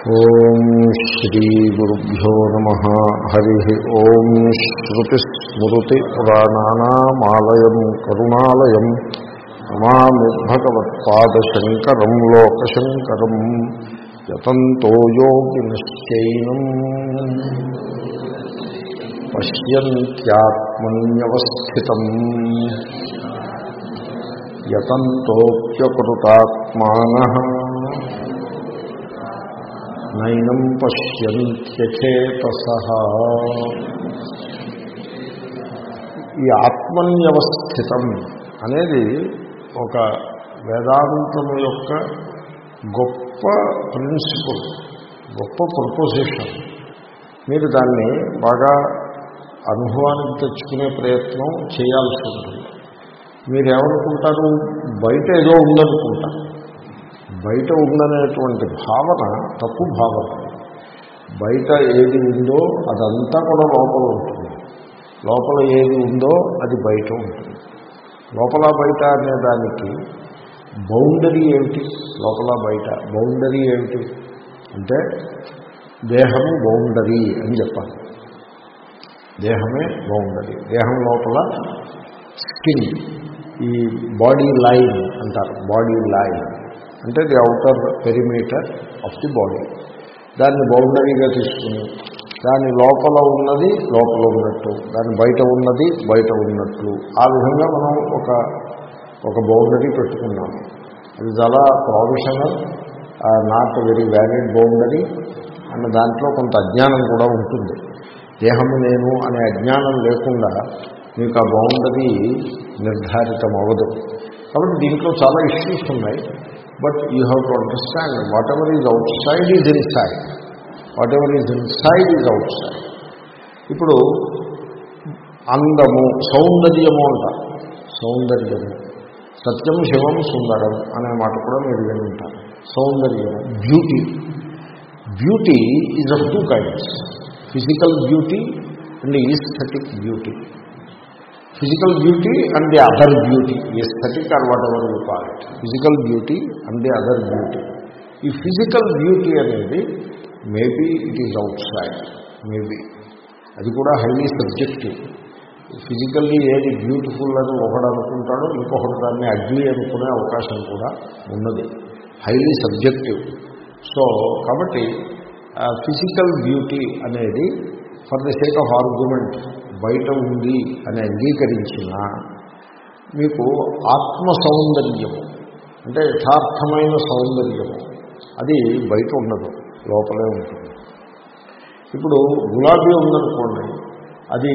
ఓం శ్రీ గురుభ్యో నమ. హరి ఓం శ్రుతిస్మృతిపురాణానామాలయం కరుణాలయం నమామి భగవత్పాదశంకరం లోకశంకరం యతంతో యోగినశ్చైనం పశ్యంత్యాత్మన్యవస్థితం. యతంతోప్యకృతాత్మాన. నైనం పశ్యంత్యచేతస ఈ ఆత్మన్యవస్థితం అనేది ఒక వేదాంతము యొక్క గొప్ప ప్రిన్సిపల్ గొప్ప ప్రపోజిషన్. మీరు దాన్ని బాగా అనుభవానికి తెచ్చుకునే ప్రయత్నం చేయాల్సి ఉంటుంది. మీరేమనుకుంటారు? బయట ఏదో ఉందనుకుంటారు బయట ఉందనేటువంటి భావన తప్పు భావన. బయట ఏది ఉందో అదంతా కూడా లోపల ఉంటుంది. లోపల ఏది ఉందో అది బయట ఉంటుంది. లోపల బయట అనే దానికి బౌండరీ ఏమిటి? లోపల బయట బౌండరీ ఏమిటి? అంటే దేహము బౌండరీ అని చెప్పాలి. దేహమే బౌండరీ. దేహం లోపల స్కిన్ ఈ బాడీ లైన్ అంటారు బాడీ లైన్. అంటే the outer perimeter of the body దాన్ని బౌండరీగా తీసుకుని దాని లోపల ఉన్నది లోపల ఉన్నట్టు దాని బయట ఉన్నది బయట ఉన్నట్లు ఆ విధంగా మనం ఒక ఒక బౌండరీ పెట్టుకున్నాము. అది చాలా professional not very valid boundary and దాంట్లో కొంత అజ్ఞానం కూడా ఉంటుంది. దేహము నేను అనే అజ్ఞానం లేకుండా మీకు ఆ బౌండరీ నిర్ధారితం అవ్వదు కాబట్టి దీంట్లో చాలా ఇష్యూస్ ఉన్నాయి. But you have to understand whatever is outside is inside whatever is inside is outside ఇప్పుడు అందము సౌందర్యము అంట. సౌందర్యము. సత్యం శివం సుందరం అనే మాట కూడా మీరు వింటారు సౌందర్యము beauty beauty is of two kinds physical beauty and aesthetic beauty physical beauty and the other beauty aesthetic or whatever you call it physical beauty and the other beauty. ఈ ఫిజికల్ బ్యూటీ అనేది maybe it is outside maybe అది కూడా highly subjective physically ఏది beautiful అని ఒకడు అనుకుంటాడో ఇంకొకటి దాన్ని ugly అనుకునే అవకాశం కూడా ఉన్నది. హైలీ సబ్జెక్టివ్ సో కాబట్టి ఫిజికల్ బ్యూటీ అనేది for the sake of argument బయట ఉంది అని అంగీకరించిన మీకు ఆత్మ సౌందర్యము అంటే యథార్థమైన సౌందర్యము అది బయట ఉండదు లోపలే ఉంటుంది. ఇప్పుడు గులాబీ ఉందనుకోండి అది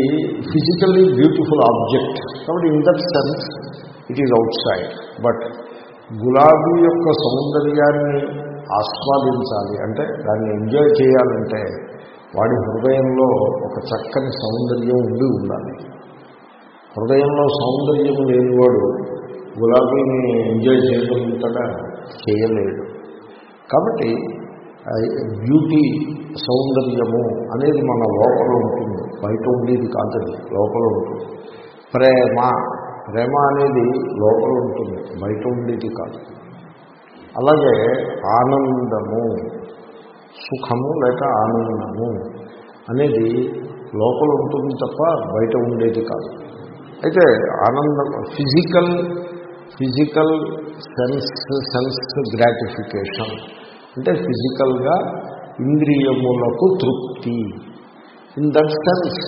ఫిజికల్లీ బ్యూటిఫుల్ ఆబ్జెక్ట్. కాబట్టి in that sense it is outside. But గులాబీ యొక్క సౌందర్యాన్ని ఆస్వాదించాలి అంటే దాన్ని ఎంజాయ్ చేయాలంటే వాడి హృదయంలో ఒక చక్కని సౌందర్యం ఉండి ఉండాలి. హృదయంలో సౌందర్యం లేనివాడు గులాబీని ఎంజాయ్ చేయగలుగుతాడా? చేయలేడు. కాబట్టి బ్యూటీ సౌందర్యము అనేది మన లోపల ఉంటుంది. బయట ఉండేది కాదు లోపల ఉంటుంది. ప్రేమ ప్రేమ అనేది లోపల ఉంటుంది బయట ఉండేది కాదు. అలాగే ఆనందము. సుఖము లేక ఆనందము అనేది లోపల ఉంటుంది తప్ప బయట ఉండేది కాదు. అయితే ఆనందం physical physical sense sense gratification అంటే ఫిజికల్గా ఇంద్రియములకు తృప్తి. ఇన్ దట్ సెన్స్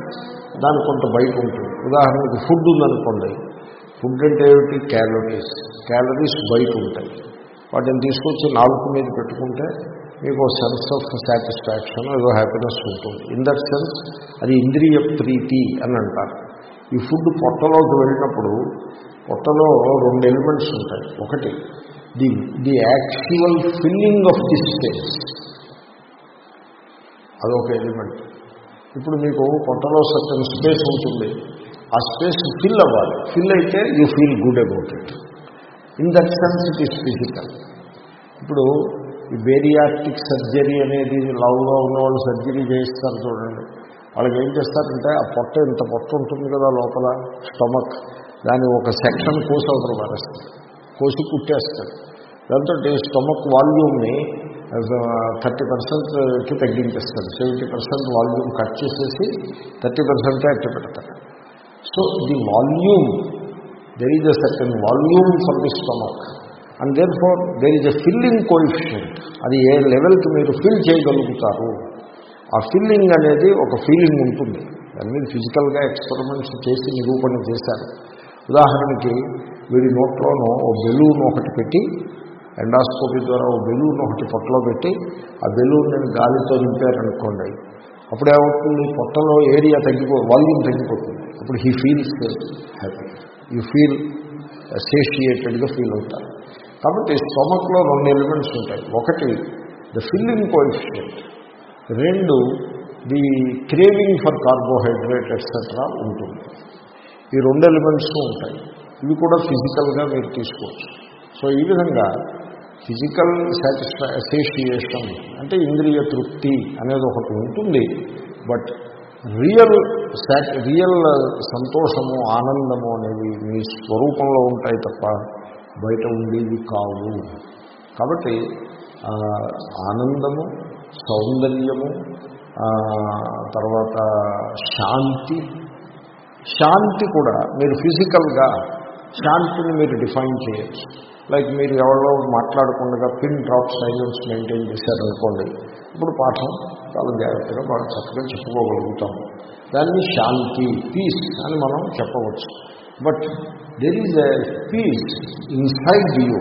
దాని కొంత బయట ఉంటుంది. ఉదాహరణకు ఫుడ్ ఉందనుకోండి. ఫుడ్ అంటే ఏమిటి? క్యాలరీస్. క్యాలరీస్ బయట ఉంటాయి. వాటిని తీసుకొచ్చి నాలుగు మీద పెట్టుకుంటే మీకు సెన్స్ ఆఫ్ సాటిస్ఫాక్షన్ ఏదో హ్యాపీనెస్ ఉంటుంది. ఇన్ దట్ సెన్స్ అది ఇంద్రియ ప్రీతి అని అంటారు. ఈ ఫుడ్ పొట్టలోకి వెళ్ళినప్పుడు పొట్టలో రెండు ఎలిమెంట్స్ ఉంటాయి. ఒకటి the the actual filling of the space అదొక ఎలిమెంట్ ఇప్పుడు మీకు పొట్టలో సర్టన్ స్పేస్ ఉంటుంది. ఆ స్పేస్ ఫిల్ అవ్వాలి. ఫిల్ అయితే you feel good about it in that sense it is physical ఇప్పుడు ఈ బేరియాటిక్ సర్జరీ అనేది లవ్లో ఉన్న వాళ్ళు సర్జరీ చేయిస్తారు చూడండి. వాళ్ళకి ఏం చేస్తారంటే ఆ పొట్ట ఇంత పొట్ట ఉంటుంది కదా లోపల స్టమక్ దాన్ని ఒక సెక్షన్ కోసి అవతల పారేస్తారు కోసి కుట్టేస్తారు. దాంతో స్టమక్ వాల్యూమ్ని థర్టీ పర్సెంట్కి తగ్గించేస్తారు. సెవెంటీ పర్సెంట్ వాల్యూమ్ కట్ చేసేసి థర్టీ పర్సెంటే అట్టి పెడతారు so the volume there is a certain volume for the stomach. And therefore there is a filling coefficient అది ఏ లెవెల్కి మీరు ఫిల్ చేయగలుగుతారు. ఆ ఫిల్లింగ్ అనేది ఒక ఫీలింగ్ ఉంటుంది. దాని మీద ఫిజికల్గా ఎక్స్పెరిమెంట్స్ చేసి నిరూపణ చేశారు. ఉదాహరణకి వీడి నోట్లోనూ ఓ బెలూన్ ఒకటి పెట్టి ఎండాస్కోపీ ద్వారా ఓ బెలూన్ ఒకటి పొట్టలో పెట్టి ఆ బెలూన్ నేను గాలితో నింపారనుకోండి. అప్పుడు ఏమవుతుంది? పొట్టలో ఏరియా తగ్గిపో వాల్యూమ్ తగ్గిపోతుంది. అప్పుడు he feels happy you feel అసోసియేటెడ్గా feel అవుతారు. కాబట్టి స్టమక్లో రెండు ఎలిమెంట్స్ ఉంటాయి. ఒకటి ద ఫిల్లింగ్ కోయిఫిషియంట్ రెండు the craving for carbohydrate et cetera ఉంటుంది. ఈ రెండు ఎలిమెంట్స్ ఉంటాయి. ఇవి కూడా ఫిజికల్గా మీరు తీసుకోవచ్చు. సో ఈ విధంగా ఫిజికల్ సాటిస్ఫై అసోసియేషన్ అంటే ఇంద్రియ తృప్తి అనేది ఒకటి ఉంటుంది. బట్ రియల్ రియల్ సంతోషము ఆనందము అనేవి మీ స్వరూపంలో ఉంటాయి తప్ప బయట ఉండేవి కావు. కాబట్టి ఆనందము సౌందర్యము తర్వాత శాంతి శాంతి కూడా మీరు ఫిజికల్గా శాంతిని మీరు డిఫైన్ చేయొచ్చు. లైక్ మీరు ఎవరో మాట్లాడకుండా పిన్ డ్రాప్ సైలెన్స్ మెయింటైన్ చేశారనుకోండి ఇప్పుడు పాఠం చాలా జాగ్రత్తగా బాగా చక్కగా చెప్పుకోగలుగుతాం దాన్ని శాంతి పీస్ అని మనం చెప్పవచ్చు. But there is a peace inside you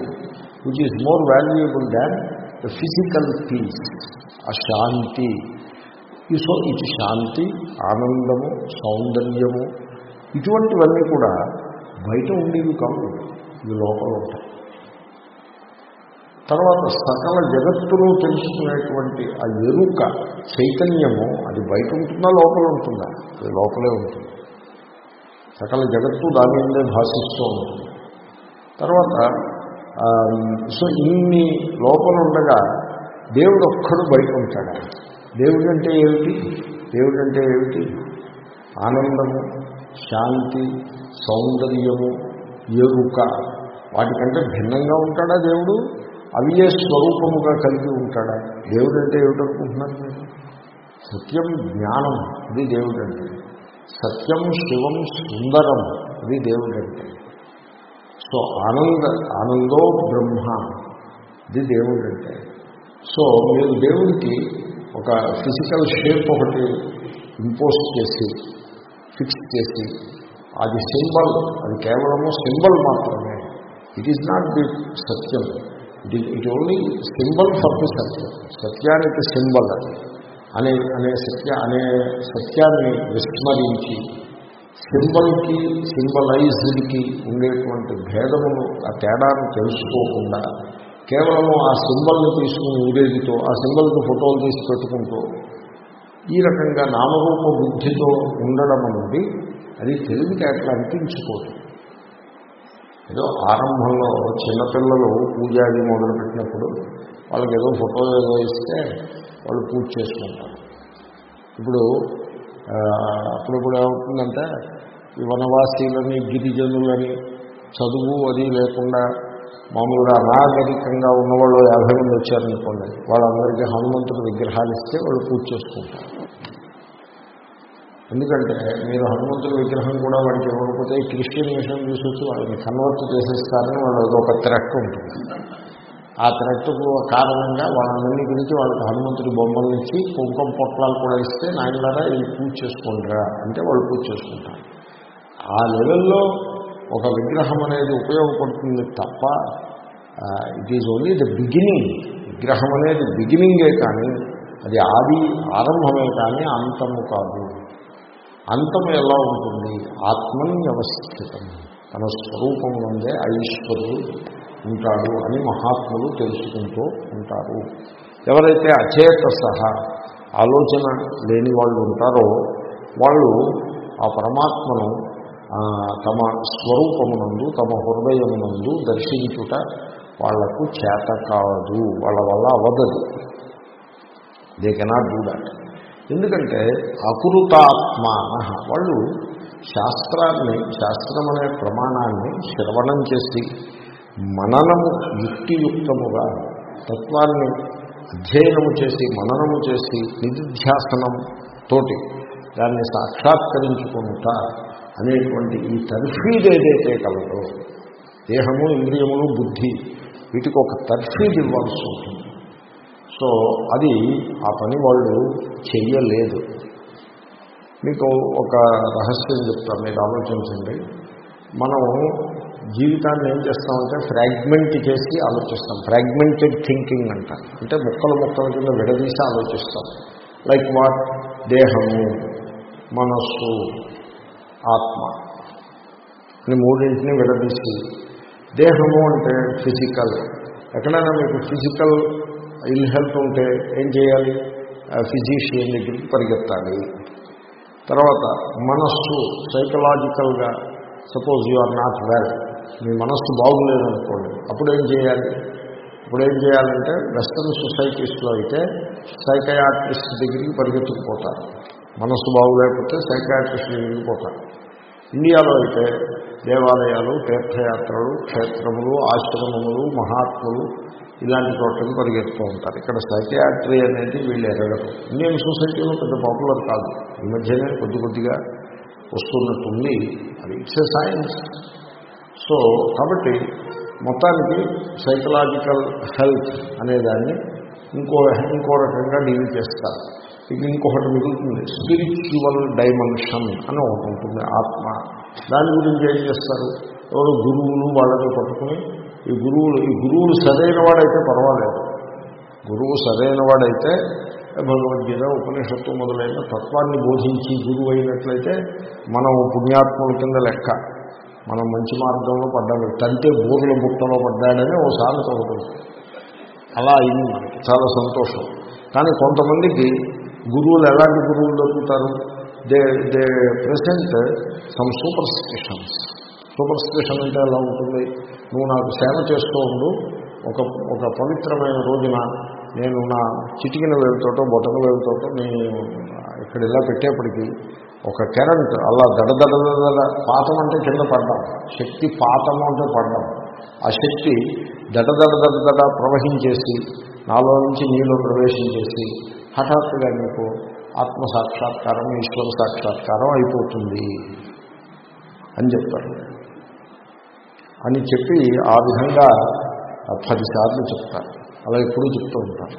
which is more valuable than the physical peace ఆ శాంతి ఈ సో ఇది శాంతి ఆనందము సౌందర్యము ఇటువంటివన్నీ కూడా బయట ఉండేవి కావు. ఇవి లోపల ఉంటాయి. తర్వాత సకల జగత్తులో తెలుసుకునేటువంటి ఆ ఎరుక చైతన్యము అది బయట ఉంటుందా లోపల ఉంటుందా? అది లోపలే ఉంటుంది. సకల జగత్తు దాని ఉండే భాషిస్తూ ఉంటుంది తర్వాత సో ఇన్ని లోపల ఉండగా దేవుడు ఒక్కడు బయట ఉంటాడా. దేవుడు అంటే ఏమిటి? దేవుడు అంటే ఏమిటి? ఆనందము శాంతి సౌందర్యము ఎరుక. వాటికంటే భిన్నంగా ఉంటాడా దేవుడు? అవి ఏ స్వరూపముగా కలిగి ఉంటాడా? దేవుడు అంటే ఏమిటనుకుంటున్నారు మీరు? సత్యం జ్ఞానం ఇది దేవుడు అంటే. సత్యం శివం సుందరం అది దేవుడు అంటే సో ఆనంద ఆనందో బ్రహ్మ ఇది దేవుడు అంటే సో మీరు దేవుడికి ఒక ఫిజికల్ షేప్ ఒకటి ఇంపోజ్ చేసి ఫిక్స్ చేసి అది సింబల్ అది కేవలము సింబల్ మాత్రమే. It is not the Satyam. It it only symbol for the సత్యం. సత్యానికి సింబల్ అది. అనే అనే సత్య అనే సత్యాన్ని విస్మరించి సింబల్కి సింబలైజ్డ్కి ఉండేటువంటి భేదమును ఆ తేడాను తెలుసుకోకుండా కేవలము ఆ సింబల్ని తీసుకుని ఊరేగితో ఆ సింబల్కి ఫోటోలు తీసి పెట్టుకుంటూ ఈ రకంగా నామరూప బుద్ధితో ఉండడం అనేది అది తెలివికి అట్లా అనిపించుకోదు. ఏదో ఆరంభంలో చిన్నపిల్లలు పూజాది మొదలుపెట్టినప్పుడు వాళ్ళకి ఏదో ఫోటో ఏదో ఇస్తే వాళ్ళు పూజ చేసుకుంటారు. ఇప్పుడు అప్పుడప్పుడు ఏమవుతుందంటే ఈ వనవాసీలని గిరిజనులని చదువు అది లేకుండా మామూలుగా అనాగరికంగా ఉన్నవాళ్ళు యాభై మంది వచ్చారనుకోండి వాళ్ళందరికీ హనుమంతుడి విగ్రహాలు ఇస్తే వాళ్ళు పూజ చేసుకుంటారు. ఎందుకంటే మీరు హనుమంతుడి విగ్రహం కూడా వాడికి ఇవ్వకపోతే క్రిస్టియన్ మిషన్ చూసొచ్చి వాళ్ళని కన్వర్ట్ చేసేస్తారని వాళ్ళు ఒక త్రెక్ ఉంటుంది. ఆ త్రెట్టుకు కారణంగా వాళ్ళందరినీ గురించి వాళ్ళకి హనుమంతుడి బొమ్మలు ఇచ్చి కుంకుమ పొట్లాలు కూడా ఇస్తే నాయనలారా ఇది పూజ చేసుకుంటారా అంటే వాళ్ళు పూజ చేసుకుంటారు. ఆ లెవెల్లో ఒక విగ్రహం అనేది ఉపయోగపడుతుంది తప్ప it is only the beginning విగ్రహం అనేది బిగినింగే కానీ అది ఆది ఆరంభమే కానీ అంతము కాదు. అంతము ఎలా ఉంటుంది? ఆత్మన్యవస్థితం. తన స్వరూపం నుండే ఐశ్వరుడు ఉంటాడు అని మహాత్ములు తెలుసుకుంటూ ఉంటారు. ఎవరైతే అచేత సహా ఆలోచన లేని వాళ్ళు ఉంటారో వాళ్ళు ఆ పరమాత్మను తమ స్వరూపమునందు తమ హృదయమునందు దర్శించుట వాళ్ళకు చేత కాదు. వాళ్ళ వల్ల అవదదు దే కెనాట్ డూ దాట్ ఎందుకంటే అకృతాత్మాన వాళ్ళు శాస్త్రాన్ని శాస్త్రం అనే ప్రమాణాన్ని శ్రవణం చేసి మననము యుక్తియుక్తముగా తత్వాన్ని అధ్యయనము చేసి మననము చేసి నిధిధ్యాసనం తోటి దాన్ని సాక్షాత్కరించుకుంటా అనేటువంటి ఈ తర్ఫీదు ఏదైతే కలదో దేహము ఇంద్రియములు బుద్ధి వీటికి ఒక తర్ఫీదు ఇవ్వాల్సి ఉంటుంది. సో అది ఆ పని వాళ్ళు చెయ్యలేదు. మీకు ఒక రహస్యం చెప్తాను మీరు ఆలోచించండి. మనం జీవితాన్ని ఏం చేస్తామంటే ఫ్రాగ్మెంట్ చేసి ఆలోచిస్తాం. ఫ్రాగ్మెంటెడ్ థింకింగ్ అంట. అంటే ముక్కలు ముక్కల కింద విడదీసి ఆలోచిస్తాం. Like what? దేహము మనస్సు ఆత్మ. అని మూడింటిని విడదీసి. దేహము అంటే ఫిజికల్. ఎక్కడైనా మీకు ఫిజికల్ ఇల్ హెల్త్ ఉంటే ఏం చేయాలి? ఫిజిషియన్ దగ్గరికి పరిగెత్తాలి. తర్వాత మనస్సు సైకలాజికల్గా suppose you are not well మీ మనస్సు బాగులేదనుకోండి అప్పుడు ఏం చేయాలి? ఇప్పుడు ఏం చేయాలంటే వెస్ట్రన్ సొసైటీస్లో అయితే సైకయాట్రిస్ట్ దగ్గరికి పరిగెత్తుకుపోతారు. మనస్సు బాగులేకపోతే సైకయాట్రిస్ట్ దగ్గరికి పోతారు. ఇండియాలో అయితే దేవాలయాలు తీర్థయాత్రలు క్షేత్రములు ఆశ్రమములు మహాత్ములు ఇలాంటి చోట్లకి పరిగెత్తుతూ ఉంటారు. ఇక్కడ సైకయాట్రీ అనేది వీళ్ళు ఎరగరు. ఇండియన్ సొసైటీలో పెద్ద పాపులర్ కాదు. ఈ మధ్యనే కొద్ది కొద్దిగా వస్తున్నట్టుంది. అది ఇట్స్ ఎ సైన్స్. సో కాబట్టి మొత్తానికి సైకలాజికల్ హెల్త్ అనేదాన్ని ఇంకో ఇంకో రకంగా డీల్ చేస్తారు. ఇక ఇంకొకటి మిగులుతుంది. స్పిరిచువల్ డైమెన్షన్ అని ఒకటి ఉంటుంది ఆత్మ. దాని గురించి ఏం చేస్తారు? ఎవరు గురువులు వాళ్ళని పట్టుకుని ఈ గురువులు ఈ గురువులు సరైన వాడైతే పర్వాలేదు. గురువు సరైన వాడైతే భగవద్గీత ఉపనిషత్తు మొదలైన తత్వాన్ని బోధించి గురువు అయినట్లయితే మనం పుణ్యాత్ముల కింద లెక్క. మనం మంచి మార్గంలో పడ్డాడు తంటే బూరుల బుట్టలో పడ్డాడని ఓ చదువుతుంది అలా అయింది చాలా సంతోషం. కానీ కొంతమందికి గురువులు ఎలాంటి గురువులు దొరుకుతారు? They they present some superstitions superstition అంటే ఎలా ఉంటుంది? నువ్వు నాకు సేవ చేస్తూ ఉండు. ఒక ఒక పవిత్రమైన రోజున నేను నా చిటికిన వేలుతోటో బొటక వేలుతోటో నేను ఇక్కడ ఇలా పెట్టేప్పటికీ ఒక కరెంట్ అలా దడదడదడ పాతం అంటే కింద పడ్డాం. శక్తి పాతము అంటే పడ్డాం. ఆ శక్తి దడదడదడదడ ప్రవహించేసి నాలో నుంచి నీలో ప్రవేశించేసి హఠాత్తుగా మీకు ఆత్మ సాక్షాత్కారం ఈశ్వర సాక్షాత్కారం అయిపోతుంది అని చెప్తారు. అని చెప్పి ఆ విధంగా పదిసార్లు చెప్తారు. అలా ఎప్పుడూ చెప్తూ ఉంటారు.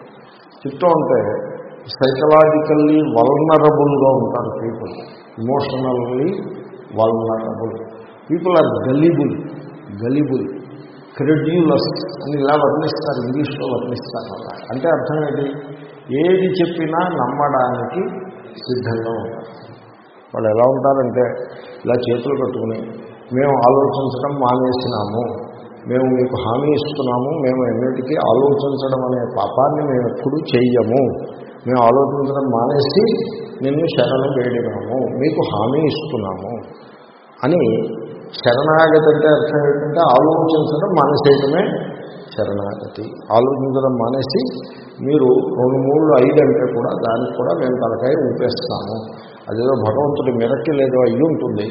చెప్తూ ఉంటే సైకలాజికల్లీ వల్నరబుల్గా ఉంటారు people emotionally vulnerable people are gullible gullible credulous అని ఇలా వర్ణిస్తారు ఇంగ్లీష్లో వర్ణిస్తారు. అలా అంటే అర్థం ఏంటి? ఏది చెప్పినా నమ్మడానికి సిద్ధంగా ఉంటారు. వాళ్ళు ఎలా ఉంటారంటే ఇలా చేతులు కట్టుకుని మేము ఆలోచించడం మానేసినాము మేము మీకు హామీ ఇస్తున్నాము మేము ఎన్నిటికీ ఆలోచించడం అనే పాపాన్ని మేము ఎప్పుడు చెయ్యము మేము ఆలోచించడం మానేసి నిన్ను శరణం వేడినాము మీకు హామీ ఇస్తున్నాము అని శరణాగతి అంటే అర్థం ఏంటంటే ఆలోచించడం మానేసేయటమే శరణాగతి. ఆలోచించడం మానేసి మీరు రెండు మూడు ఐదు అంటే కూడా దానికి కూడా మేము తలకాయ ఊపేస్తాము. అదేదో భగవంతుడి మెరక్కి లేదో అయ్యి ఉంటుంది.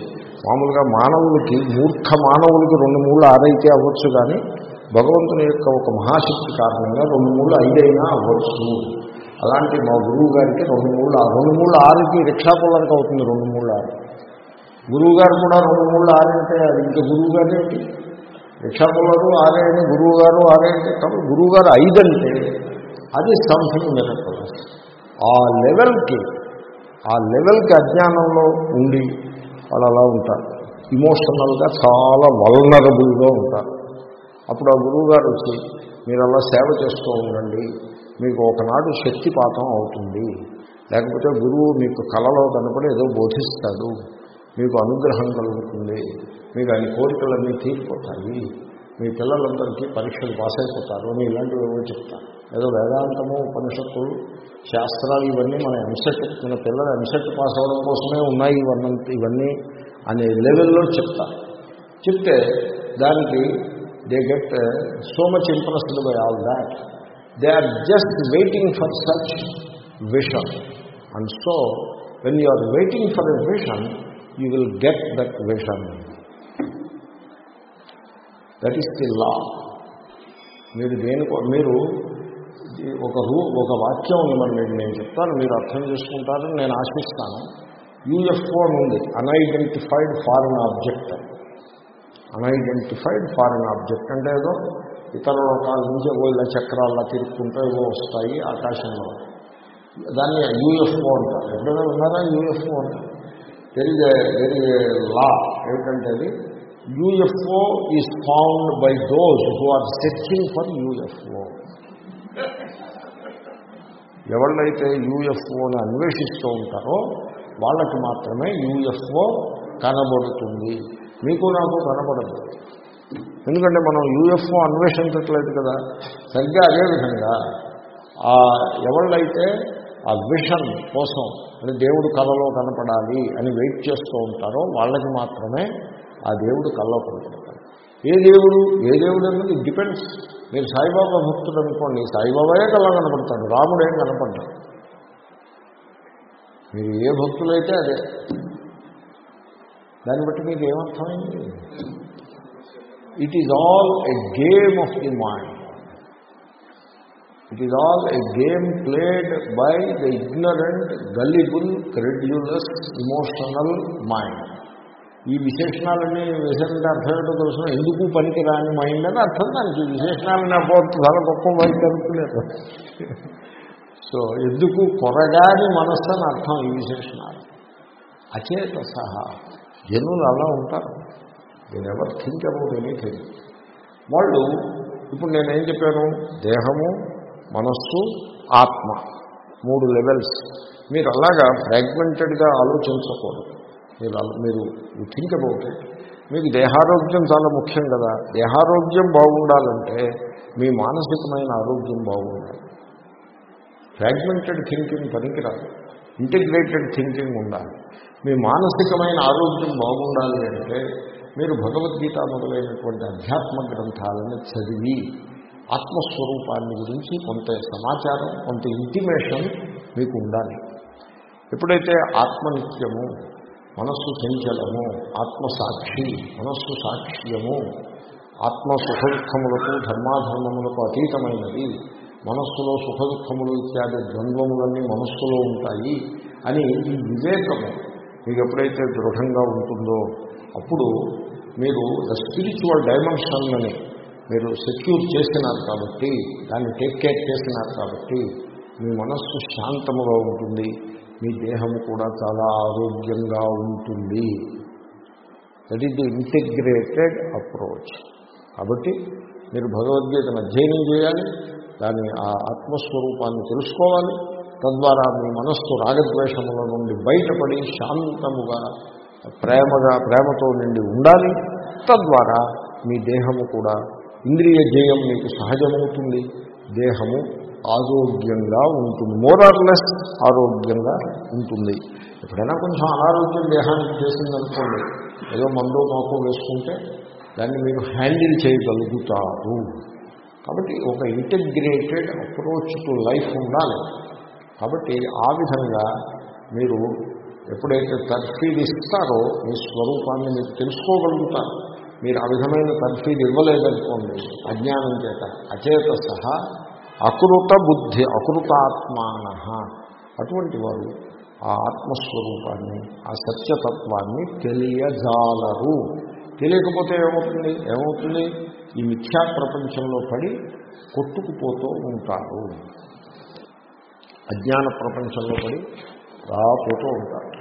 మామూలుగా మానవులకి మూర్ఖ మానవులకి రెండు మూడు ఆరైతే అవ్వచ్చు కానీ భగవంతుని యొక్క ఒక మహాశక్తి కారణంగా రెండు మూడు ఐదైనా అవ్వచ్చు. అలాంటి మా గురువు గారికి రెండు మూడు రెండు మూడు ఆరుకి రిక్షా పొలానికి అవుతుంది రెండు మూడు ఆరు. గురువు గారు కూడా రెండు మూడు ఆరంటే అది ఇంకా గురువు గారేంటి రిక్షా పొలాలు ఆరే అని గురువు గారు ఆరే అంటే కాబట్టి గురువు గారు ఐదు అది సంథింగ్ మిరకల్ ఆ లెవెల్కి ఆ లెవెల్కి అజ్ఞానంలో ఉండి వాళ్ళు అలా ఉంటారు. ఇమోషనల్గా చాలా వల్నరబుల్గా ఉంటారు. అప్పుడు ఆ గురువు గారు వచ్చి మీరు అలా సేవ చేస్తూ ఉండండి. మీకు ఒకనాడు శక్తిపాతం అవుతుంది. లేకపోతే గురువు మీకు కళలో కనపడి ఏదో బోధిస్తాడు. మీకు అనుగ్రహం కలుగుతుంది. మీకు ఆయన కోరికలన్నీ తీరిపోతాయి. మీ పిల్లలందరికీ పరీక్షలు పాస్ అయిపోతారు అని ఇలాంటివి ఏవో చెప్తారు. ఏదో వేదాంతము ఉపనిషత్తులు శాస్త్రాలు ఇవన్నీ మన ఎంసెట్ మన పిల్లలు ఎంసెట్ పాస్ అవ్వడం కోసమే ఉన్నాయి ఇవన్నీ ఇవన్నీ అనే లెవెల్లో చెప్తారు. చెప్తే దానికి they get so much impressed by all that they are just waiting for such vision and so when you are waiting for a vision you will get that vision that is the law మీరు దేనికో మీరు ఈ ఒక రూ ఒక వాక్యం ఉంది మరి మీకు నేను చెప్తాను మీరు అర్థం చేసుకుంటారని నేను ఆశిస్తాను. యూఎఫ్ఓ అని ఉంది. Unidentified foreign object unidentified foreign object అంటే ఏదో ఇతర లోకాల నుంచి ఏవో ఇలా చక్రాల్లో తిరుక్కుంటూ ఏవో వస్తాయి ఆకాశంలో. దాన్ని యూఎఫ్ఓ అంటారు. ఎప్పుడైనా ఉన్నారా యూఎఫ్ఓ అంటారు there is there is law ఏమిటంటే అది? UFO is found by those who are searching for UFO. ఎవళ్ళైతే యూఎఫ్ఓని అన్వేషిస్తూ ఉంటారో వాళ్ళకి మాత్రమే యూఎఫ్ఓ కనబడుతుంది. మీకు నాకు కనబడదు. ఎందుకంటే మనం యూఎఫ్ఓ అన్వేషించట్లేదు కదా. సరిగ్గా అదేవిధంగా ఆ ఎవళ్ళైతే ఆ విషన్ కోసం అంటే దేవుడు కళలో కనపడాలి అని వెయిట్ చేస్తూ ఉంటారో వాళ్ళకి మాత్రమే ఆ దేవుడు కళ్ళలో కనపడతాడు. ఏ దేవుడు? ఏ దేవుడు అన్నది డిపెండ్స్ మీరు సాయిబాబా భక్తుడు అనుకోండి సాయిబాబాయే కళ్ళ కనపడతాడు రాముడు ఏం కనపడ్డాడు మీరు ఏ భక్తులైతే అదే. దాన్ని బట్టి మీకు ఏమర్థమైంది? It is all a game of the mind it is all a game played by the ignorant gullible credulous emotional mind ఈ విశేషణాలన్నీ విశేషంగా అర్థం ఏంటో తెలుసిన ఎందుకు పనికిరాని మైండ్ అని అర్థం దానికి. ఈ విశేషణాలని అపోతు చాలా గొప్ప మైండ్ కనుక్కులేదు సో ఎందుకు కొరగాని మనస్సు అని అర్థం ఈ విశేషణాలు. అచేత సహా జనులు అలా ఉంటారు. నేను ఎవరు థింక్ అబౌట్ ఎనీథింగ్ వాళ్ళు ఇప్పుడు నేనేం చెప్పాను? దేహము మనస్సు ఆత్మ మూడు లెవెల్స్ మీరు అలాగా ఫ్రాగ్మెంటెడ్గా ఆలోచించకూడదు. మీరు మీరు థింక్ అబౌట్ ఇట్ మీకు దేహారోగ్యం చాలా ముఖ్యం కదా. దేహారోగ్యం బాగుండాలంటే మీ మానసికమైన ఆరోగ్యం బాగుండాలి. ఫ్రాగ్మెంటెడ్ థింకింగ్ పనికిరాదు. ఇంటిగ్రేటెడ్ థింకింగ్ ఉండాలి. మీ మానసికమైన ఆరోగ్యం బాగుండాలి అంటే మీరు భగవద్గీత మొదలైనటువంటి అధ్యాత్మ గ్రంథాలను చదివి ఆత్మస్వరూపాన్ని గురించి కొంత సమాచారం కొంత ఇంటిమేషన్ మీకు ఉండాలి. ఎప్పుడైతే ఆత్మనిత్యము మనస్సు చంచలము ఆత్మసాక్షి మనస్సు సాక్ష్యము ఆత్మ సుఖ దుఃఖములకు ధర్మాధర్మములకు అతీతమైనది మనస్సులో సుఖ దుఃఖములు ఇత్యాది ద్వంద్వములన్నీ మనస్సులో ఉంటాయి అని ఈ వివేకము మీకు ఎప్పుడైతే దృఢంగా ఉంటుందో అప్పుడు మీరు ద స్పిరిచువల్ డైమెన్షన్లని మీరు సెక్యూర్ చేసినారు కాబట్టి దాన్ని టేక్ కేర్ చేసినారు కాబట్టి మీ మనస్సు శాంతముగా ఉంటుంది మీ దేహము కూడా చాలా ఆరోగ్యంగా ఉంటుంది. That is the integrated approach కాబట్టి మీరు భగవద్గీతను అధ్యయనం చేయాలి దాని ఆ ఆత్మస్వరూపాన్ని తెలుసుకోవాలి తద్వారా మీ మనస్సు రాగద్వేషముల నుండి బయటపడి శాంతముగా ప్రేమగా ప్రేమతో నిండి ఉండాలి. తద్వారా మీ దేహము కూడా ఇంద్రియ జయం మీకు సహజమవుతుంది. దేహము ఆరోగ్యంగా ఉంటుంది. మోరార్లెస్ ఆరోగ్యంగా ఉంటుంది. ఎప్పుడైనా కొంచెం అనారోగ్యం దేహానికి చేసిందనుకోండి ఏదో మందో మాకో వేసుకుంటే దాన్ని మీరు హ్యాండిల్ చేయగలుగుతారు. కాబట్టి ఒక ఇంటిగ్రేటెడ్ అప్రోచ్ టు లైఫ్ ఉండాలి. కాబట్టి ఆ విధంగా మీరు ఎప్పుడైతే తర్ఫీదు ఇస్తారో మీ స్వరూపాన్ని మీరు తెలుసుకోగలుగుతారు. మీరు ఆ విధమైన తర్ఫీదు ఇవ్వలేదనుకోండి అజ్ఞానం చేత అచేత సహా అకృత బుద్ధి అకృతాత్మాన. అటువంటి వారు ఆ ఆత్మస్వరూపాన్ని ఆ సత్యతత్వాన్ని తెలియజాలరు. తెలియకపోతే ఏమవుతుంది? ఏమవుతుంది? ఈ మిథ్యా ప్రపంచంలో పడి కొట్టుకుపోతూ ఉంటారు. అజ్ఞాన ప్రపంచంలో పడి రాపోతూ ఉంటారు.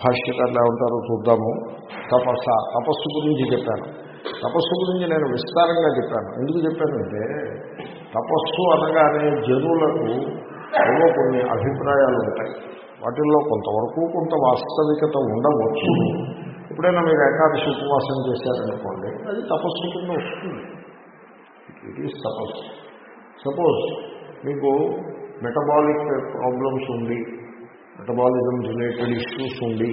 భాష్యకారులు ఏమంటారో చూద్దాము. తపస్స తపస్సు గురించి చెప్పాను. తపస్సు గురించి నేను విస్తారంగా చెప్పాను. ఎందుకు చెప్పానంటే తపస్సు అనగానే జనులకు ఏవో కొన్ని అభిప్రాయాలు ఉంటాయి. వాటిల్లో కొంతవరకు కొంత వాస్తవికత ఉండవచ్చు. ఎప్పుడైనా మీరు ఏకాదశి ఉపవాసం చేశారనుకోండి అది తపస్సు కింద వస్తుంది. ఇట్ ఈజ్ తపస్సు. సపోజ్ మీకు మెటబాలిక్ ప్రాబ్లమ్స్ ఉంది. మెటబాలిజం రిలేటెడ్ ఇష్యూస్ ఉండి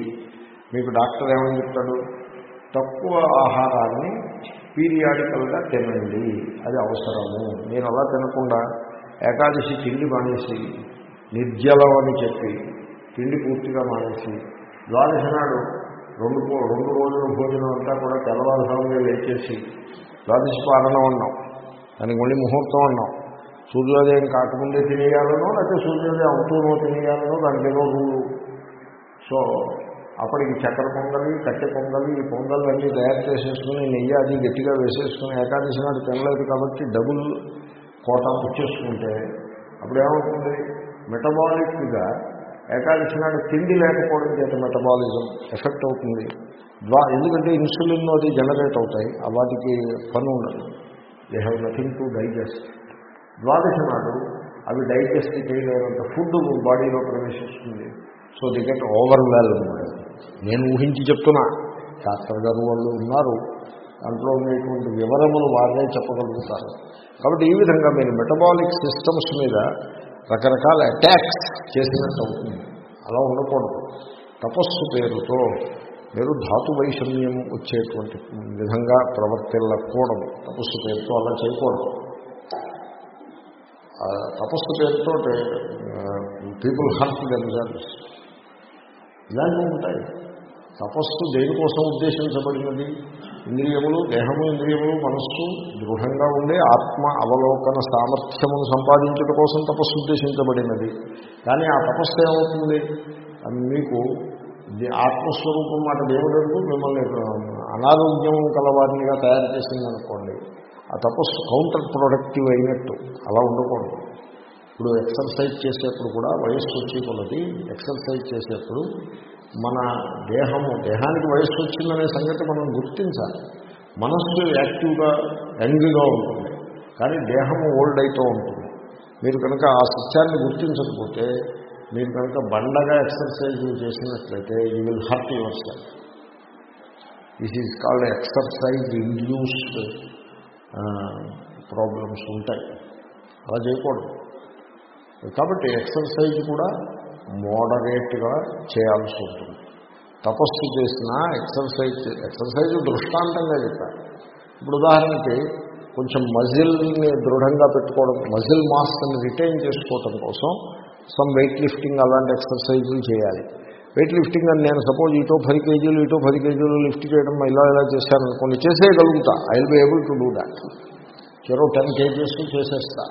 మీకు డాక్టర్ ఏమని చెప్తాడు? తక్కువ ఆహారాన్ని పీరియాడికల్గా తినండి అది అవసరము. నేను అలా తినకుండా ఏకాదశి తిండి మానేసి నిర్జలం అని చెప్పి తిండి పూర్తిగా మానేసి ద్వాదశి నాడు రెండు రెండు రోజుల భోజనం అంతా కూడా తెల్లవారుజామునే లేచేసి ద్వాదశి పాలన ఉన్నాం దానికి మళ్ళీ ముహూర్తం అన్నాం. సూర్యోదయం కాకముందే తినేయాలనో లేకపోతే సూర్యోదయం అవుతూనో తినేయాలనో దానికి ఏదో రూలు. సో అప్పటికి చక్కెర పొంగలి కట్టె పొంగలి ఈ పొంగల్ అన్నీ తయారు చేసేసుకుని నెయ్యి అది గట్టిగా వేసేసుకుని ఏకాదశి నాడు తినలేదు కాబట్టి డబుల్ కోటా పుచ్చేసుకుంటే అప్పుడు ఏమవుతుంది? మెటబాలిక్గా ఏకాదశి నాడు తిండి లేకపోవడం చేత మెటబాలిజం ఎఫెక్ట్ అవుతుంది. ద్వా ఎందుకంటే ఇన్సులిన్ అది జనరేట్ అవుతాయి వాటికి పని ఉండదు. They have nothing to digest ద్వాదశి నాడు అవి డైజెస్ట్ చేయలేనంత ఫుడ్ బాడీలో ప్రవేశిస్తుంది. సో ది గెట్ ఓవర్ నేను ఊహించి చెప్తున్నా శాస్త్రగారు వాళ్ళు ఉన్నారు. దాంట్లో ఉండేటువంటి వివరములు వారే చెప్పగలుగుతారు. కాబట్టి ఈ విధంగా మీరు మెటబాలిక్ సిస్టమ్స్ మీద రకరకాల అటాక్స్ చేసినట్టు అవుతుంది. అలా ఉండకూడదు. తపస్సు పేరుతో మీరు ధాతు వైషమ్యం వచ్చేటువంటి విధంగా ప్రవర్తిల్లకూడదు. తపస్సు పేరుతో అలా చేయకూడదు. తపస్సు పేరుతో పీపుల్ హర్ట్ దెమ్సెల్స్ ఇలాంటివి ఉంటాయి. తపస్సు దేనికోసం ఉద్దేశించబడినది? ఇంద్రియములు దేహము ఇంద్రియములు మనస్సు దృఢంగా ఉండే ఆత్మ అవలోకన సామర్థ్యమును సంపాదించడం కోసం తపస్సు ఉద్దేశించబడినది. కానీ ఆ తపస్సు ఏమవుతుంది? అది మీకు ఆత్మస్వరూపం మాట దేవుడు మిమ్మల్ని అనారోగ్యం కలవారినిగా తయారు చేసిందనుకోండి. ఆ తపస్సు కౌంటర్ ప్రొడక్టివ్ అయినట్టు. అలా ఉండకూడదు. ఇప్పుడు ఎక్సర్సైజ్ చేసేప్పుడు కూడా వయస్సు వచ్చి కొలది ఎక్సర్సైజ్ చేసేప్పుడు మన దేహము దేహానికి వయస్సు వచ్చిందనే సంగతి మనం గుర్తించాలి. మనస్సు యాక్టివ్గా యంగ్గా ఉంటుంది. కానీ దేహము ఓల్డ్ అవుతూ ఉంటుంది. మీరు కనుక ఆ సత్యాన్ని గుర్తించకపోతే మీరు కనుక బండగా ఎక్సర్సైజ్ చేసినట్లయితే you will hurt yourself this is called exercise induced problems ఉంటాయి. అలా చేయకూడదు. కాబట్టి ఎక్సర్సైజ్ కూడా మోడరేట్గా చేయాల్సి ఉంటుంది. తపస్సు చేసిన ఎక్సర్సైజ్ ఎక్సర్సైజ్ దృష్టాంతంగా చెప్పారు ఇప్పుడు ఉదాహరణకి కొంచెం మజిల్ని దృఢంగా పెట్టుకోవడం మజిల్ మాస్ని రిటైన్ చేసుకోవడం కోసం సమ్ వెయిట్ లిఫ్టింగ్ అలాంటి ఎక్సర్సైజులు చేయాలి. వెయిట్ లిఫ్టింగ్ అని నేను సపోజ్ ఇటో పది కేజీలు ఇటో పది కేజీలు లిఫ్ట్ చేయడం ఇలా ఇలా చేశాననుకోండి చేసేయగలుగుతా. I will be able to do that చెరో టెన్ కేజీస్ చేసేస్తా.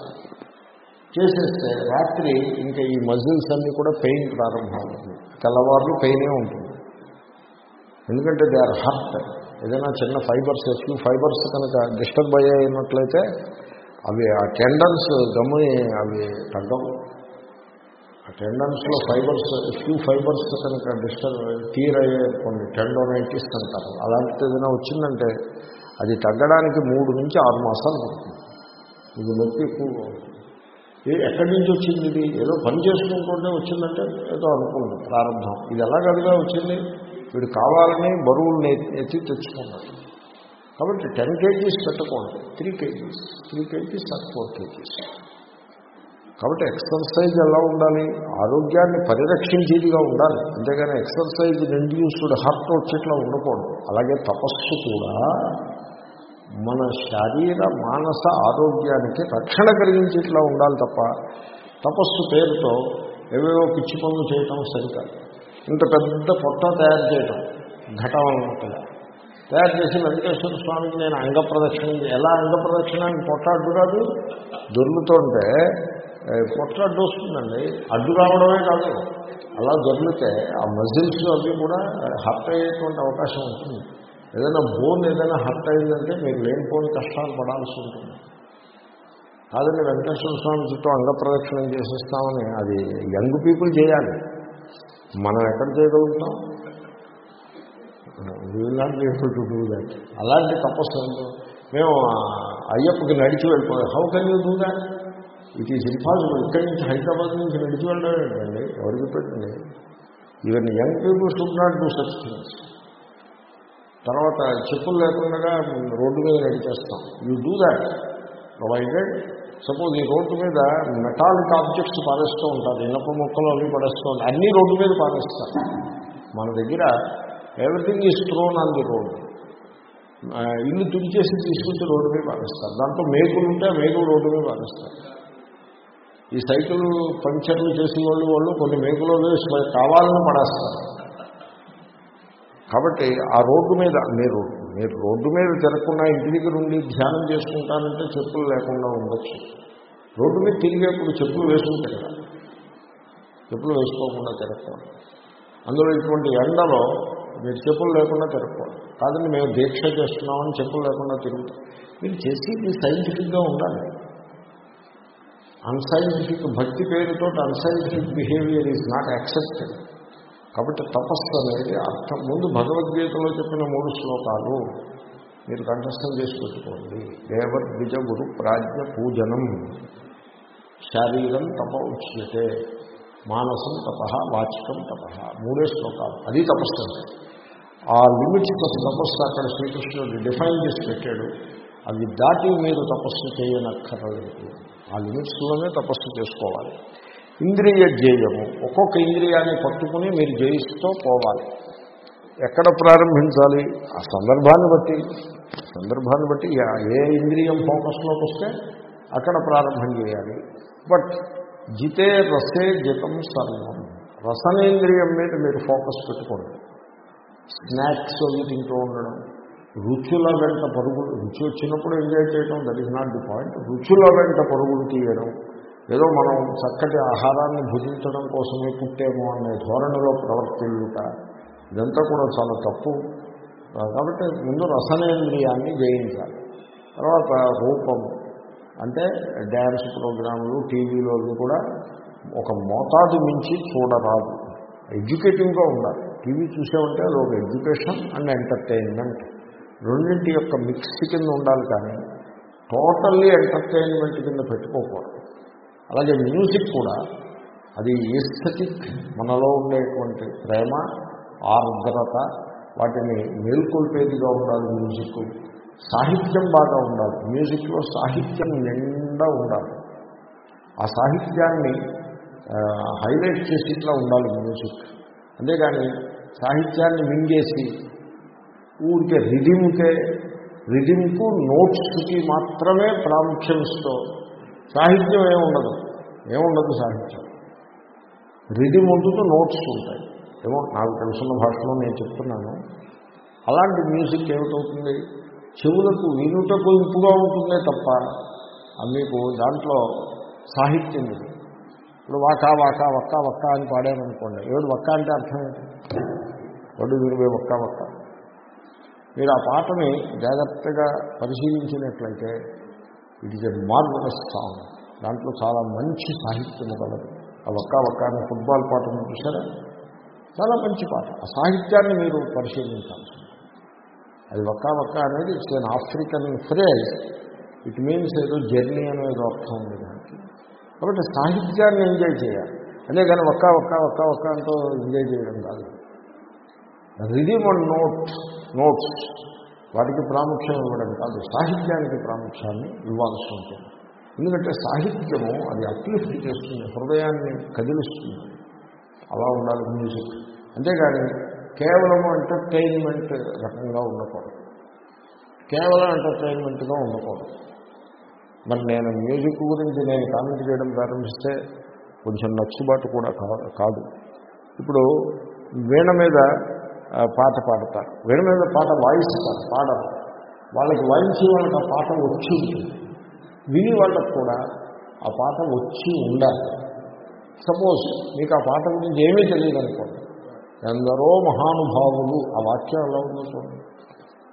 చేసేస్తే రాత్రి ఇంకా ఈ మజిల్స్ అన్నీ కూడా పెయిన్ ప్రారంభమవుతుంది. తెల్లవారులు పెయినే ఉంటుంది. ఎందుకంటే దే ఆర్ హర్ట్. ఏదైనా చిన్న ఫైబర్స్ ఫ్యూ ఫైబర్స్ కనుక డిస్టర్బ్ అయ్యాయినట్లయితే అవి ఆ టెండన్స్ గమ్ముని అవి తగ్గవు. టెండన్స్లో ఫైబర్స్ ఫ్యూ ఫైబర్స్ కనుక డిస్టర్బ్ తీర్ కొన్ని టెండోనైటిస్ అంటారు. అలాంటిది ఏదైనా వచ్చిందంటే అది తగ్గడానికి మూడు నుంచి ఆరు మాసాలు పడుతుంది. ఇది నొప్పి ఎక్కువగా ఎక్కడి నుంచి వచ్చింది ఇది? ఏదో పని చేసుకుంటుంటే వచ్చిందంటే ఏదో అనుకున్నాడు ప్రారంభం. ఇది ఎలాగదిగా వచ్చింది? వీడు కావాలని బరువులు ఎత్తి తెచ్చుకున్నాడు. కాబట్టి టెన్ కేజీస్ పెట్టకూడదు. Three KGs. Three KGs or four KGs. కాబట్టి ఎక్సర్సైజ్ ఎలా ఉండాలి? ఆరోగ్యాన్ని పరిరక్షించేదిగా ఉండాలి. అంతేగాని ఎక్సర్సైజ్ ఇండ్యూస్డ్ హార్ట్ వచ్చేట్లా ఉండకూడదు. అలాగే తపస్సు కూడా మన శారీర మానస ఆరోగ్యానికి రక్షణ కలిగించేట్లా ఉండాలి తప్ప తపస్సు పేరుతో ఏవేవో పిచ్చి పనులు చేయటం సరికాదు ఇంత పెద్ద పొట్ట తయారు చేయటం ఘటం తయారు చేసి వెంకటేశ్వర స్వామికి నేను అంగ ప్రదక్షిణ ఎలా అంగ ప్రదక్షిణ పొట్టాడు కాదు? దొర్లుతుంటే పొట్ట అడ్డు వస్తుందండి అడ్డు రావడమే కాదు. అలా దొరికితే ఆ మజిల్స్ అవి కూడా హర్ట్ అయ్యేటువంటి అవకాశం ఉంటుంది. ఏదైనా బోన్ ఏదైనా హర్ట్ అయిందంటే మీరు లేనిపోని కష్టాలు పడాల్సి ఉంటుంది. కాదండి వెంకటేశ్వర స్వామి చుట్టూ అంగప్రదక్షిణం చేసేస్తామని అది యంగ్ పీపుల్ చేయాలి. మనం ఎక్కడ చేయగలుగుతాం? Will not to do that అలాంటి తపస్సు మేము అయ్యప్పకి నడిచి వెళ్ళిపోయాం how can you do that it is impossible ఇక్కడి నుంచి హైదరాబాద్ నుంచి నడిచి వెళ్ళడం ఏంటండి ఎవరికి పెట్టండి even young people should not do such things తర్వాత చెప్పులు లేకుండా రోడ్డు మీద నడిచేస్తాం you do that provided suppose ఈ రోడ్డు మీద మెటాలిక్ ఆబ్జెక్ట్స్ పారేస్తూ ఉంటారు. ఇనప మొక్కలు అవి పడేస్తూ ఉంటారు. అన్నీ రోడ్డు మీద పారేస్తారు. మన దగ్గర everything is thrown on the road ఇల్లు తుడిచేసి తీసుకుంటే రోడ్డు మీద పారేస్తారు. దాంట్లో మేకులు ఉంటే మేకులు రోడ్డు మీద పారేస్తారు. ఈ సైకిల్ పంచర్లు చేసిన వాళ్ళు వాళ్ళు కొన్ని మేకులో వేసి కావాలని పడేస్తారు. కాబట్టి ఆ రోడ్డు మీద మీరు మీరు రోడ్డు మీద తిరగకుండా ఇంటి దగ్గర ఉండి ధ్యానం చేసుకుంటానంటే చెప్పులు లేకుండా ఉండొచ్చు. రోడ్డు మీద తిరిగేప్పుడు చెప్పులు వేసుకుని కదా. చెప్పులు వేసుకోకుండా తిరగకూడదు. అందులో ఇటువంటి ఎండలో మీరు చెప్పులు లేకుండా తిరగకూడదు. కాదండి మేము దీక్ష చేస్తున్నామని చెప్పులు లేకుండా తిరుగుతాం. మీరు చేసేది సైంటిఫిక్గా ఉండాలి. అన్సైంటిఫిక్ భక్తి పేరుతో unscientific behaviour is not accepted. కాబట్టి తపస్సు అనేది అర్థం. ముందు భగవద్గీతలో చెప్పిన మూడు శ్లోకాలు మీరు కంఠస్థం చేసుకొచ్చుకోండి. దేవద్విజ గురు ప్రాజ్ఞ పూజనం. శారీరం తప ఉచ్యతే. మానసం తప వాచికం తప. మూడే శ్లోకాలు. అది తపస్సు. ఆ లిమిట్స్ ఆఫ్ తపస్సు అక్కడ శ్రీకృష్ణుడు డిఫైన్ చేసి పెట్టాడు. అవి దాటి మీరు తపస్సు చేయనక్కర్లేదు. ఆ లిమిట్స్లోనే తపస్సు చేసుకోవాలి. ఇంద్రియ జయము ఒక్కొక్క ఇంద్రియాన్ని పట్టుకుని మీరు జయిస్తూ పోవాలి. ఎక్కడ ప్రారంభించాలి? ఆ సందర్భాన్ని బట్టి. సందర్భాన్ని బట్టి ఏ ఇంద్రియం ఫోకస్లోకి వస్తే అక్కడ ప్రారంభం చేయాలి. బట్ జితే రసే జితం సర్వం. రసనేంద్రియం మీద మీరు ఫోకస్ పెట్టుకోండి. స్నాక్స్ అవి తింటూ ఉండడం. రుచుల వెంట పరుగులు రుచి వచ్చినప్పుడు ఎంజాయ్ చేయడం that is not the point రుచుల వెంట పరుగులు తీయడం. ఏదో మనం చక్కటి ఆహారాన్ని భుజించడం కోసమే పుట్టేమో అనే ధోరణిలో ప్రవర్తిల్లుట. ఇదంతా కూడా చాలా తప్పు. కాబట్టి ముందు రసనేంద్రియాన్ని జయించాలి. తర్వాత రూపం. అంటే డ్యాన్స్ ప్రోగ్రాంలు టీవీలో కూడా ఒక మోతాదు మించి చూడరాదు. ఎడ్యుకేటివ్గా ఉండాలి. టీవీ చూసామంటే అది ఒక ఎడ్యుకేషన్ అండ్ ఎంటర్టైన్మెంట్ రెండింటి యొక్క మిక్స్ కింద ఉండాలి కానీ టోటల్లీ ఎంటర్టైన్మెంట్ కింద పెట్టుకోకూడదు. అలాగే మ్యూజిక్ కూడా అది ఏస్థెటిక్ మనలో ఉండేటువంటి ప్రేమ ఆర్ద్రత వాటిని మేల్కొల్పేదిగా ఉండాలి మ్యూజిక్ సాహిత్యం బాగా ఉండాలి. మ్యూజిక్లో సాహిత్యం నిండా ఉండాలి. ఆ సాహిత్యాన్ని హైలైట్ చేసి ఇట్లా ఉండాలి మ్యూజిక్ అంతేగాని సాహిత్యాన్ని మింగేసి ఊరికే రిధిమ్కే రిధిమ్కు నోట్స్కి మాత్రమే ప్రాముఖ్యం ఇస్తూ సాహిత్యం ఏముండదు? ఏముండదు సాహిత్యం? రిధిమ్ ఉంటుందో నోట్స్ ఉంటాయి. ఏమో నాకు తెలుసున్న భాషలో నేను చెప్తున్నాను. అలాంటి మ్యూజిక్ ఏమిటవుతుంది? చెవులకు వినుటకు ఇంపుగా ఉంటుందే తప్ప మీకు దాంట్లో సాహిత్యం ఇది ఇప్పుడు వాకా వాకా వక్క వక్క అని పాడామనుకోండి. ఏడు వక్క అంటే అర్థం ఏంటి? వడ్డు విరివే వక్క వక్క. మీరు ఆ పాటని జాగ్రత్తగా పరిశీలించినట్లయితే it is a marvellous song దాంట్లో చాలా మంచి సాహిత్యం కలదు ఆ ఒక్క ఒక్క అనే ఫుట్బాల్ పాటను చూసారా? చాలా మంచి పాట. ఆ సాహిత్యాన్ని మీరు పరిశీలించాల్సి అది ఒక్క ఒక్క అనేది it's an African phrase it means ఏదో జర్నీ అనేది అర్థం ఉంది దానికి. కాబట్టి సాహిత్యాన్ని ఎంజాయ్ చేయాలి. అంతేగాని ఒక్క ఒక్క ఒక్క ఒక్క అంటూ ఎంజాయ్ చేయడం కాదు. రిధిమ్ అండ్ నోట్ నోట్స్ వాటికి ప్రాముఖ్యం ఇవ్వడం కాదు. సాహిత్యానికి ప్రాముఖ్యాన్ని ఇవ్వాల్సి ఉంటుంది. ఎందుకంటే సాహిత్యము అది అప్లిఫ్ట్ చేస్తుంది. హృదయాన్ని కదిలిస్తుంది. అలా ఉండాలి మ్యూజిక్ అంతేగాని కేవలం ఎంటర్టైన్మెంట్ రకంగా ఉండకూడదు. కేవలం ఎంటర్టైన్మెంట్గా ఉండకూడదు. మరి నేను మ్యూజిక్ గురించి నేను కామెంట్ చేయడం ప్రారంభిస్తే కొంచెం నచ్చుబాటు కూడా కాదు. ఇప్పుడు వీణ మీద పాట పాడతారు వీణ మీద పాట వాయిస్తారు పాడరు. వాళ్ళకి వాయించే వాళ్ళకి ఆ పాట వచ్చి ఉంటుంది. విని వాళ్ళకు కూడా ఆ పాట వచ్చి ఉండాలి. సపోజ్ మీకు ఆ పాట గురించి ఏమీ తెలియదు అనుకోండి. ఎందరో మహానుభావులు ఆ వాక్యం ఎలా ఉందో చూడండి.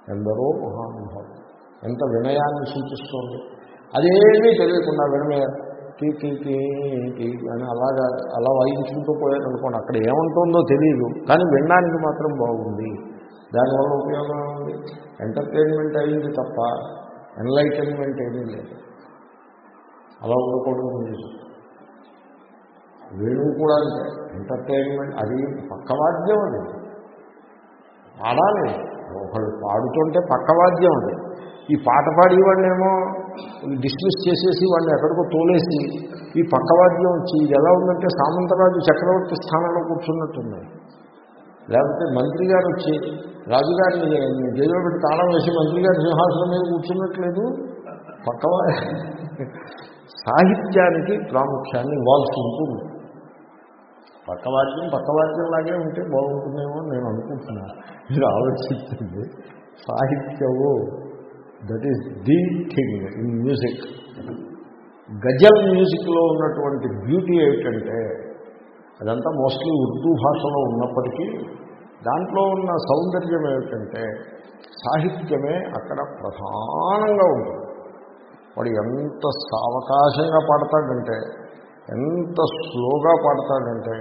ఎందరో మహానుభావులు ఎంత వినయాన్ని సూచిస్తోంది. అదేమీ తెలియకుండా వినమే టీ టీ టీ టీ అని అలాగా అలా వాయించుకుంటూ పోయారు అనుకోండి అక్కడ ఏముంటుందో తెలియదు కానీ వినడానికి మాత్రం బాగుంది. దానివల్ల ఉపయోగం ఉంది ఎంటర్టైన్మెంట్ అయింది తప్ప ఎన్లైటన్మెంట్ ఏమీ లేదు. అలా ఉండకూడదు మ్యూజిక్ వేణువు కూడా అంటే ఎంటర్టైన్మెంట్ అది పక్కవాద్యం అది. పాడాలి. ఒకళ్ళు పాడుతుంటే పక్కవాద్యం అది. ఈ పాట పాడేవాడినేమో డిస్మిస్ చేసేసి వాడిని ఎక్కడికో తోలేసి ఈ పక్కవాద్యం వచ్చి ఇది ఎలా ఉందంటే సామంతరాజు చక్రవర్తి స్థానంలో కూర్చున్నట్టుంది. లేకపోతే మంత్రి గారు వచ్చి రాజుగారిని జైల్లో పెట్టి తాళం వేసి మంత్రి గారి సింహాసనం మీద కూర్చున్నట్లేదు. పక్కవా సాహిత్యానికి ప్రాముఖ్యాన్ని ఇవ్వాల్సి ఉంటుంది. పక్కవాద్యం పక్కవాద్యం లాగే ఉంటే బాగుంటుందేమో నేను అనుకుంటున్నాను. మీరు ఆలోచించండి సాహిత్యము that is the thing in music గజల్ మ్యూజిక్లో ఉన్నటువంటి బ్యూటీ ఏమిటంటే అదంతా మోస్ట్లీ ఉర్దూ భాషలో ఉన్నప్పటికీ దాంట్లో ఉన్న సౌందర్యం ఏమిటంటే సాహిత్యమే అక్కడ ప్రధానంగా ఉంటుంది. వాడు ఎంత సావకాశంగా పాడతాడంటే ఎంత స్లోగా పాడతాడంటే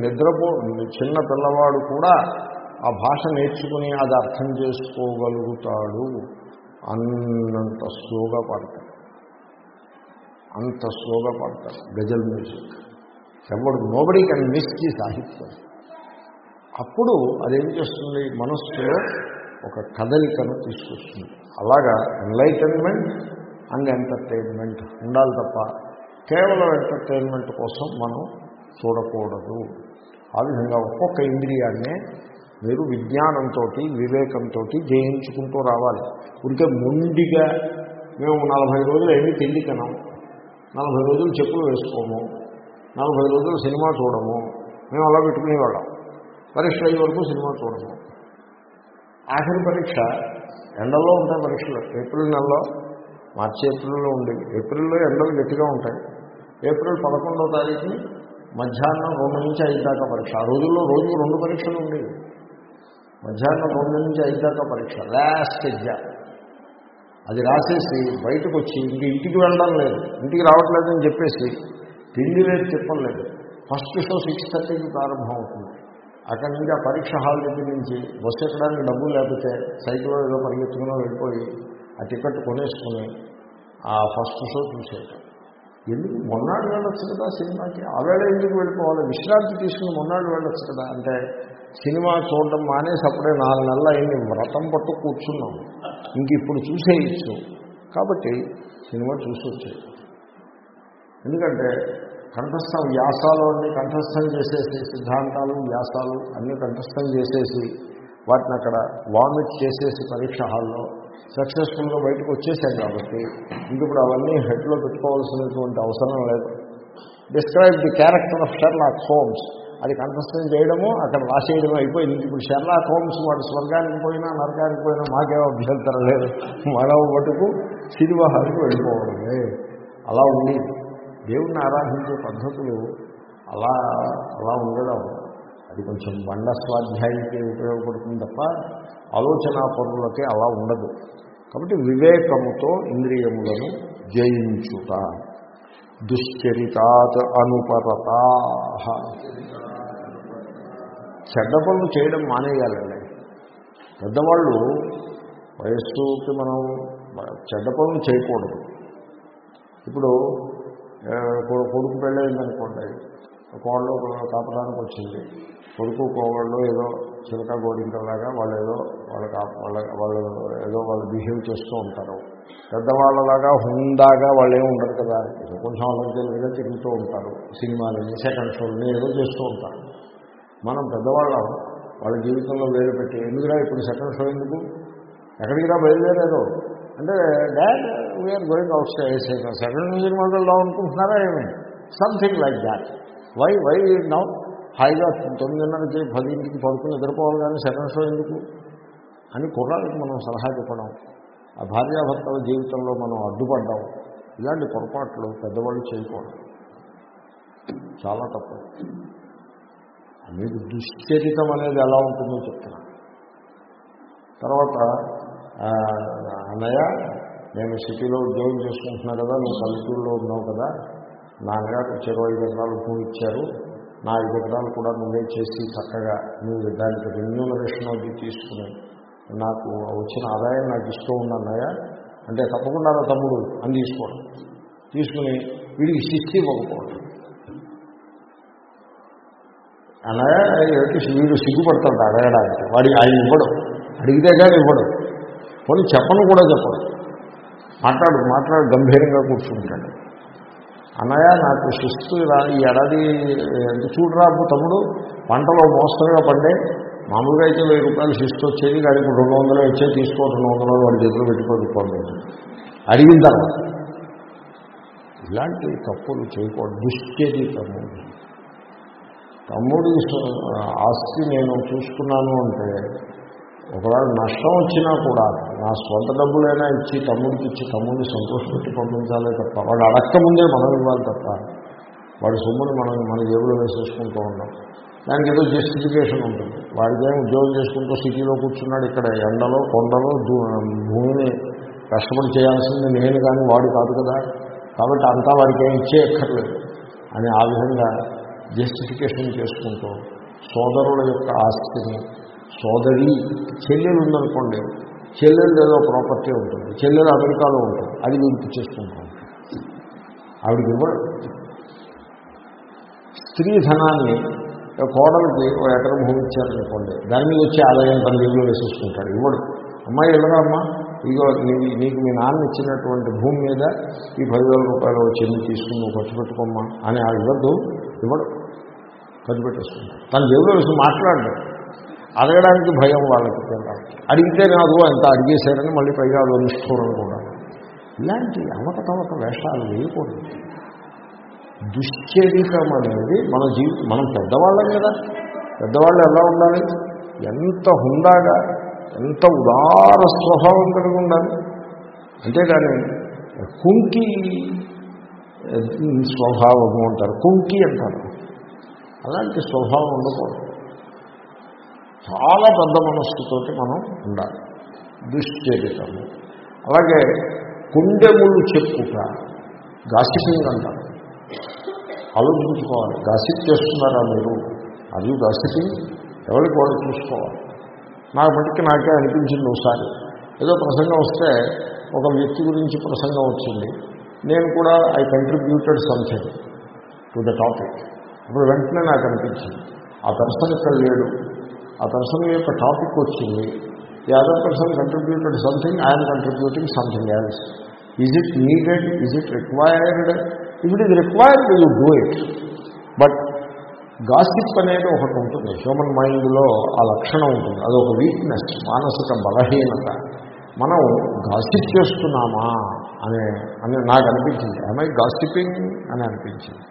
నిద్రపో చిన్న పిల్లవాడు కూడా ఆ భాష నేర్చుకుని అది అర్థం చేసుకోగలుగుతాడు అన్నంత స్లోగా పాడతాడు. అంత స్లోగా పాడతాడు. గజల్ మ్యూజిక్. ఎవడు నోబడి కెన్ మిస్ ది సాహిత్యం. అప్పుడు అదేం చేస్తుంది? మనస్సులో ఒక కదలికను తీసుకొస్తుంది. అలాగా ఎన్లైటన్మెంట్ అండ్ ఎంటర్టైన్మెంట్ ఉండాలి తప్ప కేవలం ఎంటర్టైన్మెంట్ కోసం మనం చూడకూడదు. ఆ విధంగా ఒక్కొక్క ఇంద్రియాన్నే మీరు విజ్ఞానంతో వివేకంతో జయించుకుంటూ రావాలి. ఉంటే మొండిగా మేము నలభై రోజులు ఏమీ తిండి తినాం నలభై రోజులు చెప్పులు వేసుకోము. నలభై రోజులు సినిమా చూడము. మేము అలా పెట్టుకునేవాళ్ళం. పరీక్ష అయ్యే వరకు సినిమా చూడము. ఆఖరి పరీక్ష ఎండల్లో ఉంటాయి పరీక్షలు. ఏప్రిల్ నెలలో మార్చి ఏప్రిల్లో ఉండేవి. ఏప్రిల్లో ఎండలు గట్టిగా ఉంటాయి. ఏప్రిల్ పదకొండవ తారీఖుని మధ్యాహ్నం రెండు నుంచి ఐదు దాకా పరీక్ష. ఆ రోజుల్లో రోజుకు రెండు పరీక్షలు ఉండేవి. మధ్యాహ్నం రెండు నుంచి ఐదు పరీక్ష లాస్ట్ ఎగ్జామ్ అది రాసేసి బయటకు వచ్చి ఇంక ఇంటికి వెళ్ళడం లేదు. ఇంటికి రావట్లేదని చెప్పేసి తిండి లేదు చెప్పలేదు ఫస్ట్ షో సిక్స్ థర్టీకి ప్రారంభం అవుతుంది. అక్కడి నుంచి ఆ పరీక్ష హాల్ దగ్గర నుంచి బస్సు ఎక్కడానికి డబ్బులు లేకపోతే సైకిల్లో ఏదో పరిగెత్తుకుని వెళ్ళిపోయి ఆ టికెట్ కొనేసుకుని ఆ ఫస్ట్ షో చూసేయటం ఎందుకు? మొన్నాడు వెళ్ళొచ్చు కదా సినిమాకి. ఆవేళ ఎందుకు వెళ్ళిపోవాలి? విశ్రాంతి తీసుకుని మొన్నాడు వెళ్ళొచ్చు కదా. అంటే సినిమా చూడడం మానేసి అప్పుడే నాలుగు నెలలు అయింది. వ్రతం పట్టు కూర్చున్నాం. ఇంక ఇప్పుడు చూసేయచ్చు. కాబట్టి సినిమా చూసి ఎందుకంటే కంఠస్థం వ్యాసాలు అన్ని కంఠస్థం చేసేసి సిద్ధాంతాలు వ్యాసాలు అన్నీ కంఠస్థం చేసేసి వాటిని అక్కడ వామిట్ చేసేసి పరీక్ష హాల్లో సక్సెస్ఫుల్గా బయటకు వచ్చేసాం కాబట్టి ఇంక ఇప్పుడు అవన్నీ హెడ్లో పెట్టుకోవాల్సినటువంటి అవసరం లేదు. Describe the character of Sherlock Holmes అది కంఠస్థం చేయడము అక్కడ రాసేయడం అయిపోయింది. ఇప్పుడు షెర్లా హోమ్స్ వాడు స్వర్గానికి పోయినా నరకానికి పోయినా మాకేమో అభ్యంతరం లేదు. మరో మటుకు సినిమా హాల్కి వెళ్ళిపోవడమే. అలా ఉంది. దేవుణ్ణి ఆరాధించే పద్ధతులు అలా అలా ఉండడం. అది కొంచెం బండ స్వాధ్యాయానికి ఉపయోగపడుతుంది తప్ప ఆలోచనా పరులకి అలా ఉండదు. కాబట్టి వివేకముతో ఇంద్రియములను జయించుట. దుశ్చరితాత్ అనుపరత. చెడ్డ పనులు చేయడం మానేయాలండి. పెద్దవాళ్ళు వయస్సుకి మనం చెడ్డ పనులు చేయకూడదు. ఇప్పుడు కొడుకు పెళ్ళయిందనుకోండి కోళ్ళు కాపడానికి వచ్చింది. కొడుకు కోవాళ్ళు ఏదో చిలక గోడింకలాగా వాళ్ళు ఏదో వాళ్ళ వాళ్ళ వాళ్ళు ఏదో వాళ్ళు బిహేవ్ చేస్తూ ఉంటారు. పెద్దవాళ్ళలాగా హుందాగా వాళ్ళు ఏమి ఉండరు కదా. కొంచెం ఆలోచనలుగా తిరుగుతూ ఉంటారు. సినిమాలని సెకండ్ షోలని ఏదో చేస్తూ ఉంటారు. మనం పెద్దవాళ్ళం వాళ్ళ జీవితంలో వేలు పెట్టి ఎందుకురా ఇప్పుడు సెకండ్ షో ఎందుకు? ఎక్కడికి రా బయలుదేరారు? అంటే dad we're going out second సినిమాకి వెళ్దాం అనుకుంటున్నారా ఏమి? Something like that why why now హాయిగా తొమ్మిదిన్నరకి పదింటికి పడుకుని నిద్రపోవాలి కానీ సెకండ్ షో ఎందుకు? అని కుర్రాళ్ళకి మనం సలహా చెప్పడం. ఆ భార్యాభర్తల జీవితంలో మనం అడ్డుపడ్డాం. ఇలాంటి పొరపాట్లు పెద్దవాళ్ళు చేయకూడదు. చాలా తప్పు. మీకు దుశ్చరితం అనేది ఎలా ఉంటుందో చెప్తున్నా. తర్వాత అన్నయ్య నేను సిటీలో ఉద్యోగం చేసుకుంటున్నా కదా నువ్వు పల్లెటూరులో ఉన్నావు కదా నాన్నగారు చెరువు ఐదు ఎకరాలు భూమి ఇచ్చారు నా ఐదు ఎకరాలు కూడా నువ్వే చేసి చక్కగా నువ్వు దానికి రెన్యూనరేషన్ అది తీసుకుని నాకు వచ్చిన ఆదాయం నాకు ఇస్తూ ఉన్నాయ అంటే తప్పకుండా తమ్ముడు అని తీసుకోవడం తీసుకుని వీడికి శిస్తి ఇవ్వకపోవడం అన్నయ్య వీడు సిగ్గుపడతాడు అడగడానికి. వాడి ఆయన ఇవ్వడం. అడిగితే కానీ ఇవ్వడం. పోనీ చెప్పను కూడా చెప్పడు. మాట్లాడు మాట్లాడు గంభీరంగా కూర్చుంటాడు. అన్నయ్య నాకు శిస్తు ఈ ఏడాది ఎంత చూడరా తమ్ముడు పంటలో మోస్తరుగా పండే. మామూలుగా అయితే వెయ్యి రూపాయలు శిస్తు వచ్చేది కానీ ఇప్పుడు రెండు వందలు వచ్చేది తీసుకో రెండు వందలు వాళ్ళ చేతిలో పండుగ అడిగిన తర్వాత ఇలాంటి తప్పులు చేయకూడదు దుశ్చర్య తమ్ముడు తమ్ముడి ఆస్తి నేను చూసుకున్నాను అంటే ఒకవేళ నష్టం వచ్చినా కూడా నా స్వంత డబ్బులైనా ఇచ్చి తమ్ముడికి ఇచ్చి తమ్ముడిని సంతోషపెట్టి పంపించాలే తప్ప వాడు అడక్క ముందే మనం ఇవ్వాలి తప్ప వాడి సొమ్ముని మనం మన జేబులో వేసేసుకుంటూ ఉన్నాం దానికి ఏదో జస్టిఫికేషన్ ఉంటుంది. వాడికేం ఉద్యోగం చేసుకుంటూ సిటీలో కూర్చున్నాడు ఇక్కడ ఎండలో కొండలో భూమిని కష్టపడి చేయాల్సింది నేను కానీ వాడు కాదు కదా. కాబట్టి అంతా వాడికి ఏం ఇచ్చే ఎక్కర్లేదు. అని ఆ విధంగా జస్టిఫికేషన్ చేసుకుంటూ. సోదరుల యొక్క ఆస్తిని సోదరి చెల్లెలు ఉందనుకోండి చెల్లెలు ఏదో ప్రాపర్టీ ఉంటుంది చెల్లెలు అమెరికాలో ఉంటుంది అది వీడికి చేసుకుంటాం ఆవిడకి ఇవ్వడు స్త్రీ ధనాన్ని కోడలకి ఒక ఎకరం భూమి ఇచ్చారనుకోండి దాని మీద వచ్చే ఆదాయం తన జేబులో వేసేసుకుంటాడు. ఇవ్వడు అమ్మాయి వెళ్ళరా అమ్మా? ఇగో నీ- నీకు మీ నాన్న ఇచ్చినటువంటి భూమి మీద ఈ పదివేల రూపాయలు వచ్చింది తీసుకుని నువ్వు ఖర్చు పెట్టుకోమ్మా అని ఆ ఇవ్వద్దు. ఇవ్వడు. ఖర్చు పెట్టేసుకుంటాడు తన జేబులో వేసి మాట్లాడడం. అడగడానికి భయం వాళ్ళకి అడిగితే కాదు ఎంత అడిగేశారని మళ్ళీ పైగా అది నిష్ఠూరం కూడా. ఇలాంటి అవకతవక వేషాలు వేయకూడదు. దుశ్చరికం అనేది మన జీవి మనం పెద్దవాళ్ళం కదా. పెద్దవాళ్ళు ఎలా ఉండాలి? ఎంత హుందాగా ఎంత ఉదార స్వభావం కలిగి ఉండాలి అంతేగాని కుంకి స్వభావము అంటారు. కుంకి అంటారు. అలాంటి స్వభావం ఉండకూడదు. చాలా పెద్ద మనస్సుతోటి మనం ఉండాలి. దుశ్చరితము. అలాగే కుండెములు చెప్పుట గాసిపింగ్ అంటారు. ఆలోచించుకోవాలి గాసిప్ చేస్తున్నారా మీరు? అది గాసిపింగ్. ఎవరికి వాళ్ళు చూసుకోవాలి? నాకు మటుకు నాకే అనిపించింది ఒకసారి. ఏదో ప్రసంగం వస్తే ఒక వ్యక్తి గురించి ప్రసంగం వచ్చింది. నేను కూడా I contributed something to the topic ఇప్పుడు వెంటనే నాకు అనిపించింది. ఆ పర్సన్ ఇక్కడ లేడు. ఆ పర్సన్ యొక్క టాపిక్ వచ్చింది. The other person contributed something I'm contributing something else is it needed is it required if it is required you do it but gossip అనేది ఒకటి ఉంటుంది. హ్యూమన్ మైండ్లో ఆ లక్షణం ఉంటుంది. అదొక వీక్నెస్ మానసిక బలహీనత. మనం గాసిప్ చేస్తున్నామా అనే అని నాకు అనిపించింది. ఐ గాసిపింగ్ అని అనిపించింది.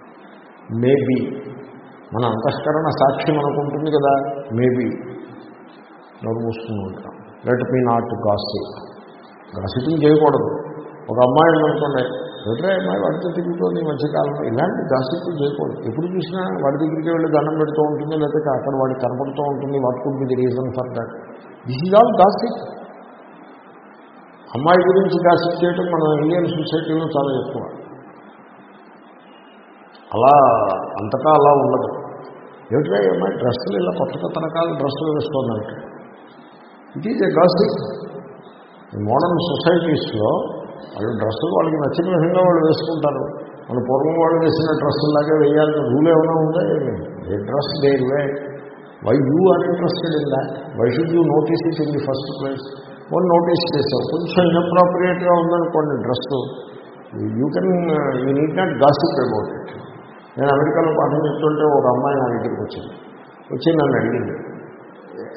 మేబీ మన అంతఃకరణ సాక్ష్యం అనుకుంటుంది కదా. మేబీ నోరు మూసుకుని ఉంటాం. Let me not gossip gossiping చేయకూడదు. ఒక అమ్మాయి ఉందనుకోండి ఎదురే అమ్మాయి వాడితో తిరుగుతోంది ఈ మధ్యకాలంలో ఇలాంటి దాసిత్వం చేయకూడదు. ఎప్పుడు చూసినా వాడి దగ్గరికి వెళ్ళి దండం పెడుతూ ఉంటుంది లేకపోతే అక్కడ వాడికి కనపడుతూ ఉంటుంది what could be the reason for that this is all దాసిత్ అమ్మాయి గురించి దాసిత్ చేయడం మన ఇండియన్ సొసైటీలో చాలా ఎక్కువ. అలా అంతటా అలా ఉండదు. ఏమిటా అమ్మాయి? డ్రెస్సులు ఇలా కొత్త కొత్త రకాల డ్రెస్సులు వేస్తుందంటే it is a gossip modern సొసైటీస్లో వాళ్ళు డ్రెస్సులు వాళ్ళకి నచ్చిన విధంగా వాళ్ళు వేసుకుంటారు. మన పూర్వం వాళ్ళు వేసిన డ్రెస్సులాగే వేయాలని రూల్ ఏమైనా ఉందా? ఏమి. ఏ dress their way? Why you are interested in that why should you notice it in the first place వాళ్ళు నోటీస్ చేశారు కొంచెం ఇన్అప్రాపరియేట్గా ఉందనుకోండి dress you can you need not gossip about it నేను అమెరికాలో పాఠం చెప్తుంటే ఒక అమ్మాయి నా దగ్గరికి వచ్చింది. వచ్చి నన్ను అడిగింది.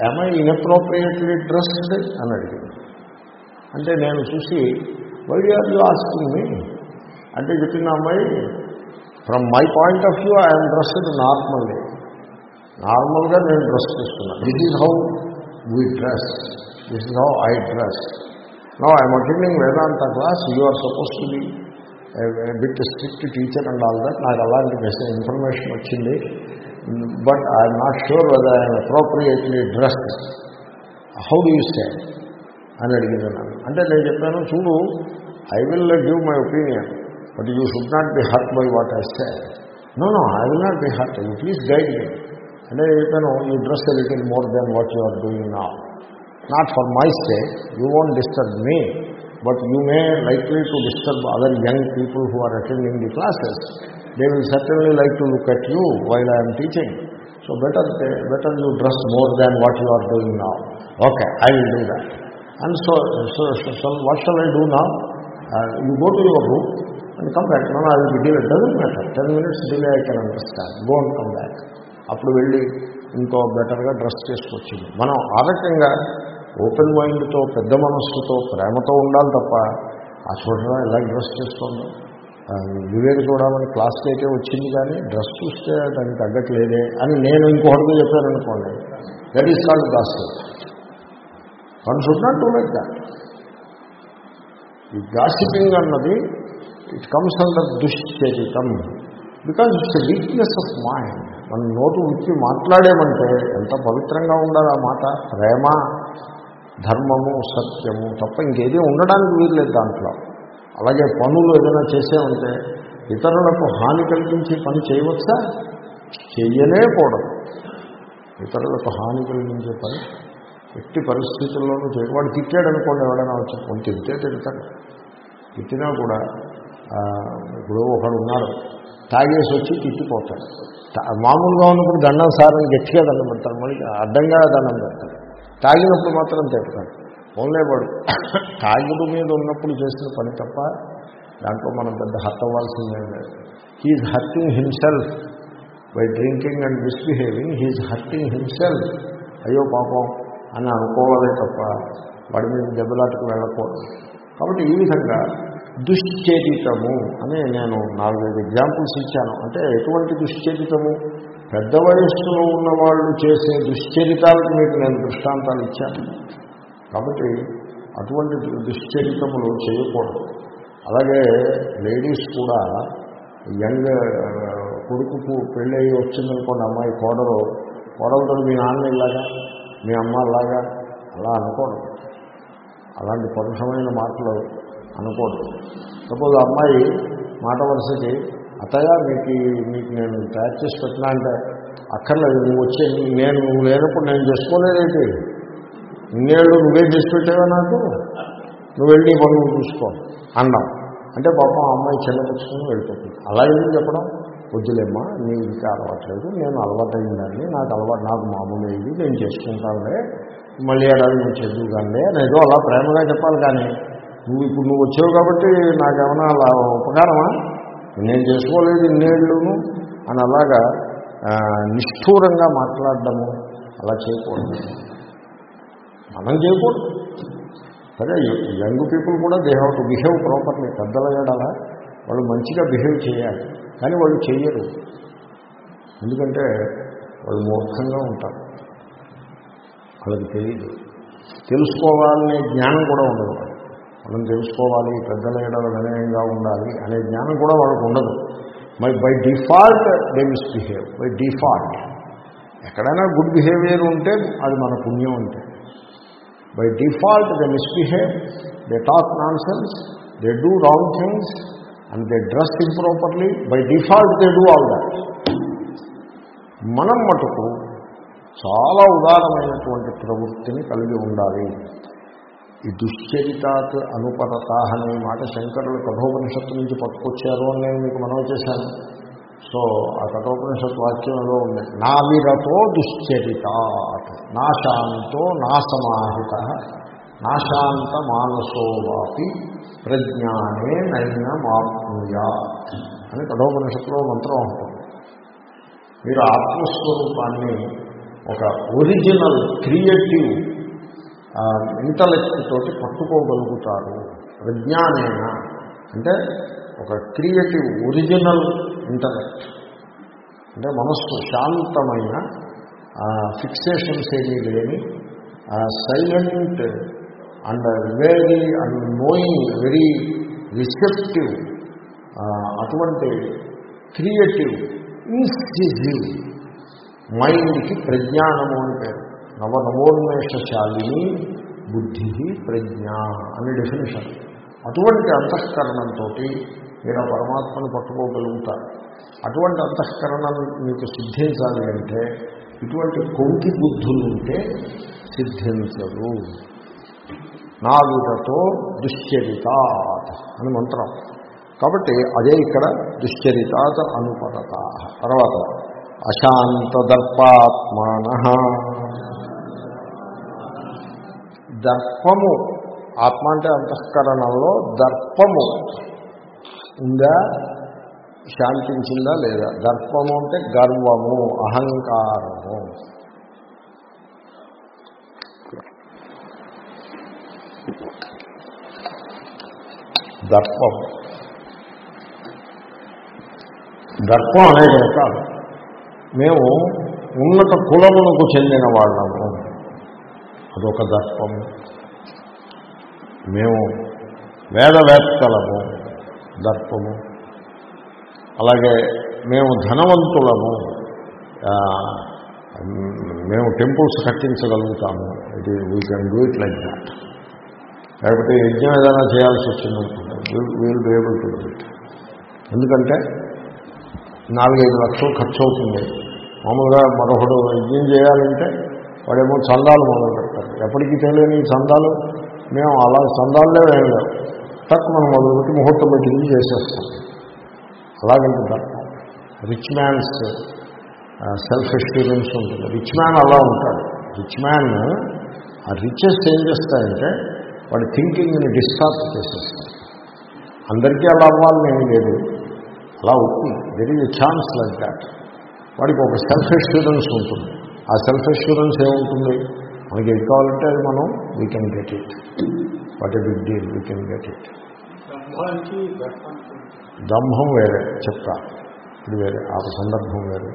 అమ్మాయి ఇన్అప్రోప్రియేట్లీ డ్రెస్డ్ అని అడిగింది. అంటే నేను చూసి why are you asking me అంటే చెప్పిన అమ్మాయి from my point of view I'm dressed normally నార్మల్గా నేను డ్రెస్ చేస్తున్నాను this is how we dress this is how I dress no I'm attending Vedanta class you are suppose to be bit strict teacher and all that నాకు అలాంటి message information వచ్చింది. But I'm not sure whether I'm appropriately dress how do you stay అని అడిగింది నన్ను. అంటే నేను చెప్పాను చూడు I will give my opinion but you should not be hurt by what I say no no I will not be hurt you please guide me అంటే చెప్పాను you dress a little more then what you are doing నా not for my stay you won't disturb me but you may likely to disturb other young people who are attending the classes they will certainly like to look at you while I'm teaching so better better you dress more than what you are doing నా okay I will do that and so what shall I do నా you go to your room and come back no I delay doesn't matter ten minutes delay I can go and come back అప్పుడు వెళ్ళి ఇంకో బెటర్గా dress చేసుకొచ్చింది. మనం ఆ రకంగా open మైండ్తో పెద్ద మనస్సుతో ప్రేమతో ఉండాలి తప్ప ఆ చూడడం ఎలా డ్రెస్ చేస్తుందో ఆ, వివేక్ చూడాలని క్లాస్కి అయితే వచ్చింది కానీ డ్రెస్ చూస్తే దానికి తగ్గట్లేదే అని నేను ఇంకొకటిగా చెప్పాననుకోండి that is called గాస్టల్ one should not do like that ఈ గాసిపింగ్ అన్నది it comes under దుశ్చరితం. Because it's weakness of mind మన నోటు ఉంచి మాట్లాడేమంటే ఎంత పవిత్రంగా ఉండాలి ఆ మాట? ప్రేమ ధర్మము సత్యము తప్ప ఇంకేదీ ఉండడానికి వీల్లేదు దాంట్లో. అలాగే పనులు ఏదైనా చేసేమంటే ఇతరులకు హాని కలిగించి పని చేయవచ్చా? చేయలేకూడదు. ఇతరులకు హాని కలిగించే పని ఎట్టి పరిస్థితుల్లోనూ చేయ వాడు తిట్టాడు అనుకోండి ఎవడైనా వచ్చి కొన్ని తిడితే తిడతాడు. తిట్టినా కూడా ఇప్పుడు ఒకడు ఉన్నారు తాగేసి వచ్చి తిట్టిపోతాడు. మామూలుగా ఉన్నప్పుడు దండం సారని గట్టిగా దండం పెడతాడు మళ్ళీ అడ్డంగా దండం పెడతాడు తాగినప్పుడు మాత్రం తిడతాడు. ఓన్లే వాడు తాగుడు మీద ఉన్నప్పుడు చేసిన పని తప్ప దాంట్లో మనం పెద్ద హర్ట్ అవ్వాల్సిందే లేదు. He's hurting himself by drinking and misbehaving he's hurting himself అయ్యో పాపం. అని అనుకోవాలే తప్ప వాడి మీద దెబ్బలాటకు వెళ్ళకూడదు. కాబట్టి ఈ విధంగా దుశ్చేతితము అని నేను నాలుగైదు ఎగ్జాంపుల్స్ ఇచ్చాను. అంటే ఎటువంటి దుశ్చేతితము పెద్ద వయస్సులో ఉన్నవాళ్ళు చేసే దుశ్చరితాలకు మీకు నేను దృష్టాంతాలు ఇచ్చాను. కాబట్టి అటువంటి దుశ్చరితములు చేయకూడదు. అలాగే లేడీస్ కూడా యంగ్ కొడుకుకు పెళ్ళయి వచ్చిందనుకోండి అమ్మాయి కోడలు కోడలతో మీ నాన్న ఇలాగా మీ అమ్మ అలాగా అలా అనకూడదు అలాంటి పరుషమైన మాటలు అనకూడదు సపోజ్ అమ్మాయి మాట వరుసకి అత్తయ్య మీకు మీకు నేను తయారు చేసి పెట్టినా అంటే అక్కర్లేదు నువ్వు వచ్చే నేను నువ్వు లేనప్పుడు నేను చేసుకోలేదైతే ఇన్నేళ్ళు నువ్వే చేసి పెట్టావా నాకు? నువ్వు వెళ్ళి పనులు చూసుకో అన్నాం. అంటే పాపం అమ్మాయి అమ్మాయి చిన్నపుచ్చుకుని వెళ్ళిపోతుంది. అలా ఎందుకు చెప్పడం? వద్దులేమ్మా నీ ఇంకా అలవాట్లేదు నేను అలవాటు నాకు అలవాటు నాకు మామూలు ఇది నేను చేసుకుంటానులే మళ్ళీ ఏడాది నేను చదువుగానే అని ఏదో అలా ప్రేమగా చెప్పాలి కానీ నువ్వు ఇప్పుడు నువ్వు వచ్చావు కాబట్టి నాకేమైనా అలా ఉపకారమా? నేను చేసుకోలేదు ఇన్నేళ్ళును అని అలాగా నిష్ఠూరంగా మాట్లాడడము అలా చేయకూడదు. మనం చేయకూడదు. సరే యంగ్ పీపుల్ కూడా they have to behave properly పెద్దల ఏడాల వాళ్ళు మంచిగా బిహేవ్ చేయాలి. కానీ వాళ్ళు చెయ్యరు. ఎందుకంటే వాళ్ళు మూర్ఖంగా ఉంటారు. వాళ్ళకి తెలియదు తెలుసుకోవాలనే జ్ఞానం కూడా ఉండదు మనం తెలుసుకోవాలి పెద్దల ఏడాల వినయంగా ఉండాలి అనే జ్ఞానం కూడా వాళ్ళకు ఉండదు. My by default they misbehave by default ఎక్కడైనా గుడ్ బిహేవియర్ ఉంటే అది మన పుణ్యం ఉంటే by default they misbehave they talk nonsense they do wrong things and they dress improperly by default they do all that మనం మటుకు చాలా ఉదారమైనటువంటి ప్రవృత్తిని కలిగి ఉండాలి. ఈ దుశ్చరితాత్ అనుపరత అనే మాట శంకరులు కఠోపనిషత్తు నుంచి పట్టుకొచ్చారు అని నేను మీకు మనవి చేశాను. సో ఆ కఠోపనిషత్ వాక్యంలో ఉంది. నా విరతో దుశ్చరితాత్ నాశాంతో నాసమాహిత నాశాంత మానసో వాపి ప్రజ్ఞానే నైన మాప్నుయాత్ అని కఠోపనిషత్తులో మంత్రం ఉంటుంది మీరు ఆత్మస్వరూపాన్ని ఒక ఒరిజినల్ క్రియేటివ్ ఇంటలెక్ట్ తోటి పట్టుకోగలుగుతారు. ప్రజ్ఞానేన అంటే ఒక క్రియేటివ్ ఒరిజినల్ ఇంటలెక్ట్ అంటే మనస్సు శాంతమైన ఫిక్సేషన్స్ ఏమీ లేని silent and very and knowing very receptive అటువంటి క్రియేటివ్ ఇన్సిజివ్ మైండ్కి ప్రజ్ఞానము అని పేరు. నవనవోన్మేషశాలిని బుద్ధి ప్రజ్ఞ అని డెఫినేషన్ అటువంటి అంతఃకరణంతో మీరు ఆ పరమాత్మను పట్టుకోగలుగుతారు. అటువంటి అంతఃకరణం మీకు సిద్ధించాలి అంటే ఇటువంటి కొంకి బుద్ధులు ఉంటే సిద్ధించదు నాలుగతో దుశ్చరితాత్ అని మంత్రం. కాబట్టి అదే ఇక్కడ దుశ్చరితాత్ అనుపరత తర్వాత అశాంతదర్పాత్మాన. దర్పము ఆత్మ అంటే అంతఃకరణంలో దర్పము ఉందా? శాంతించిందా లేదా? దర్పము అంటే గర్వము అహంకారము. దర్పం. దర్పం అనేక రకాలు మేము ఉన్నత కులమునకు చెందిన వాళ్ళము. అదొక దర్పం. మేము వేదవేత్తలము దర్పము. అలాగే మేము ధనవంతులము. మేము టెంపుల్స్ కట్టించగలుగుతాము. ఇది we can do it like that లేకపోతే యజ్ఞం ఏదైనా చేయాల్సి వచ్చిందనుకుంటే. వీల్ బి ఏబుల్ టు ఎందుకంటే నాలుగైదు లక్షలు ఖర్చు అవుతుంది మామూలుగా మరొకడు యజ్ఞం చేయాలంటే వాడేమో చందాలు మొదలు పెడతారు ఎప్పటికీ తెలియని చందాలు మేము అలా చందాలే ఏం లేవు. తక్కువ మనం మొదలుపెట్టి ముహూర్తం పెట్టింది చేసేస్తాం. అలాగంటే తక్కువ రిచ్ మ్యాన్స్ సెల్ఫ్ ఎక్స్పీరియన్స్ ఉంటుంది. రిచ్ మ్యాన్ అలా ఉంటాడు. రిచ్ మ్యాన్ ఆ రిచెస్ ఏం చేస్తాయంటే వాడి థింకింగ్ని డిస్టార్ట్ చేసేస్తాడు. అందరికీ అలా అవ్వాలని ఏమీ లేదు. అలా అవుతుంది there is chance like that వాడికి ఒక సెల్ఫ్ ఎష్యూరెన్స్ ఉంటుంది. ఆ సెల్ఫ్ ఎష్యూరెన్స్ ఏముంటుంది? మనకి ఏది కావాలంటే అది మనం we can get it what a big deal we can get it దంభం వేరే చెప్తా. ఇది వేరే. ఆ సందర్భం వేరే.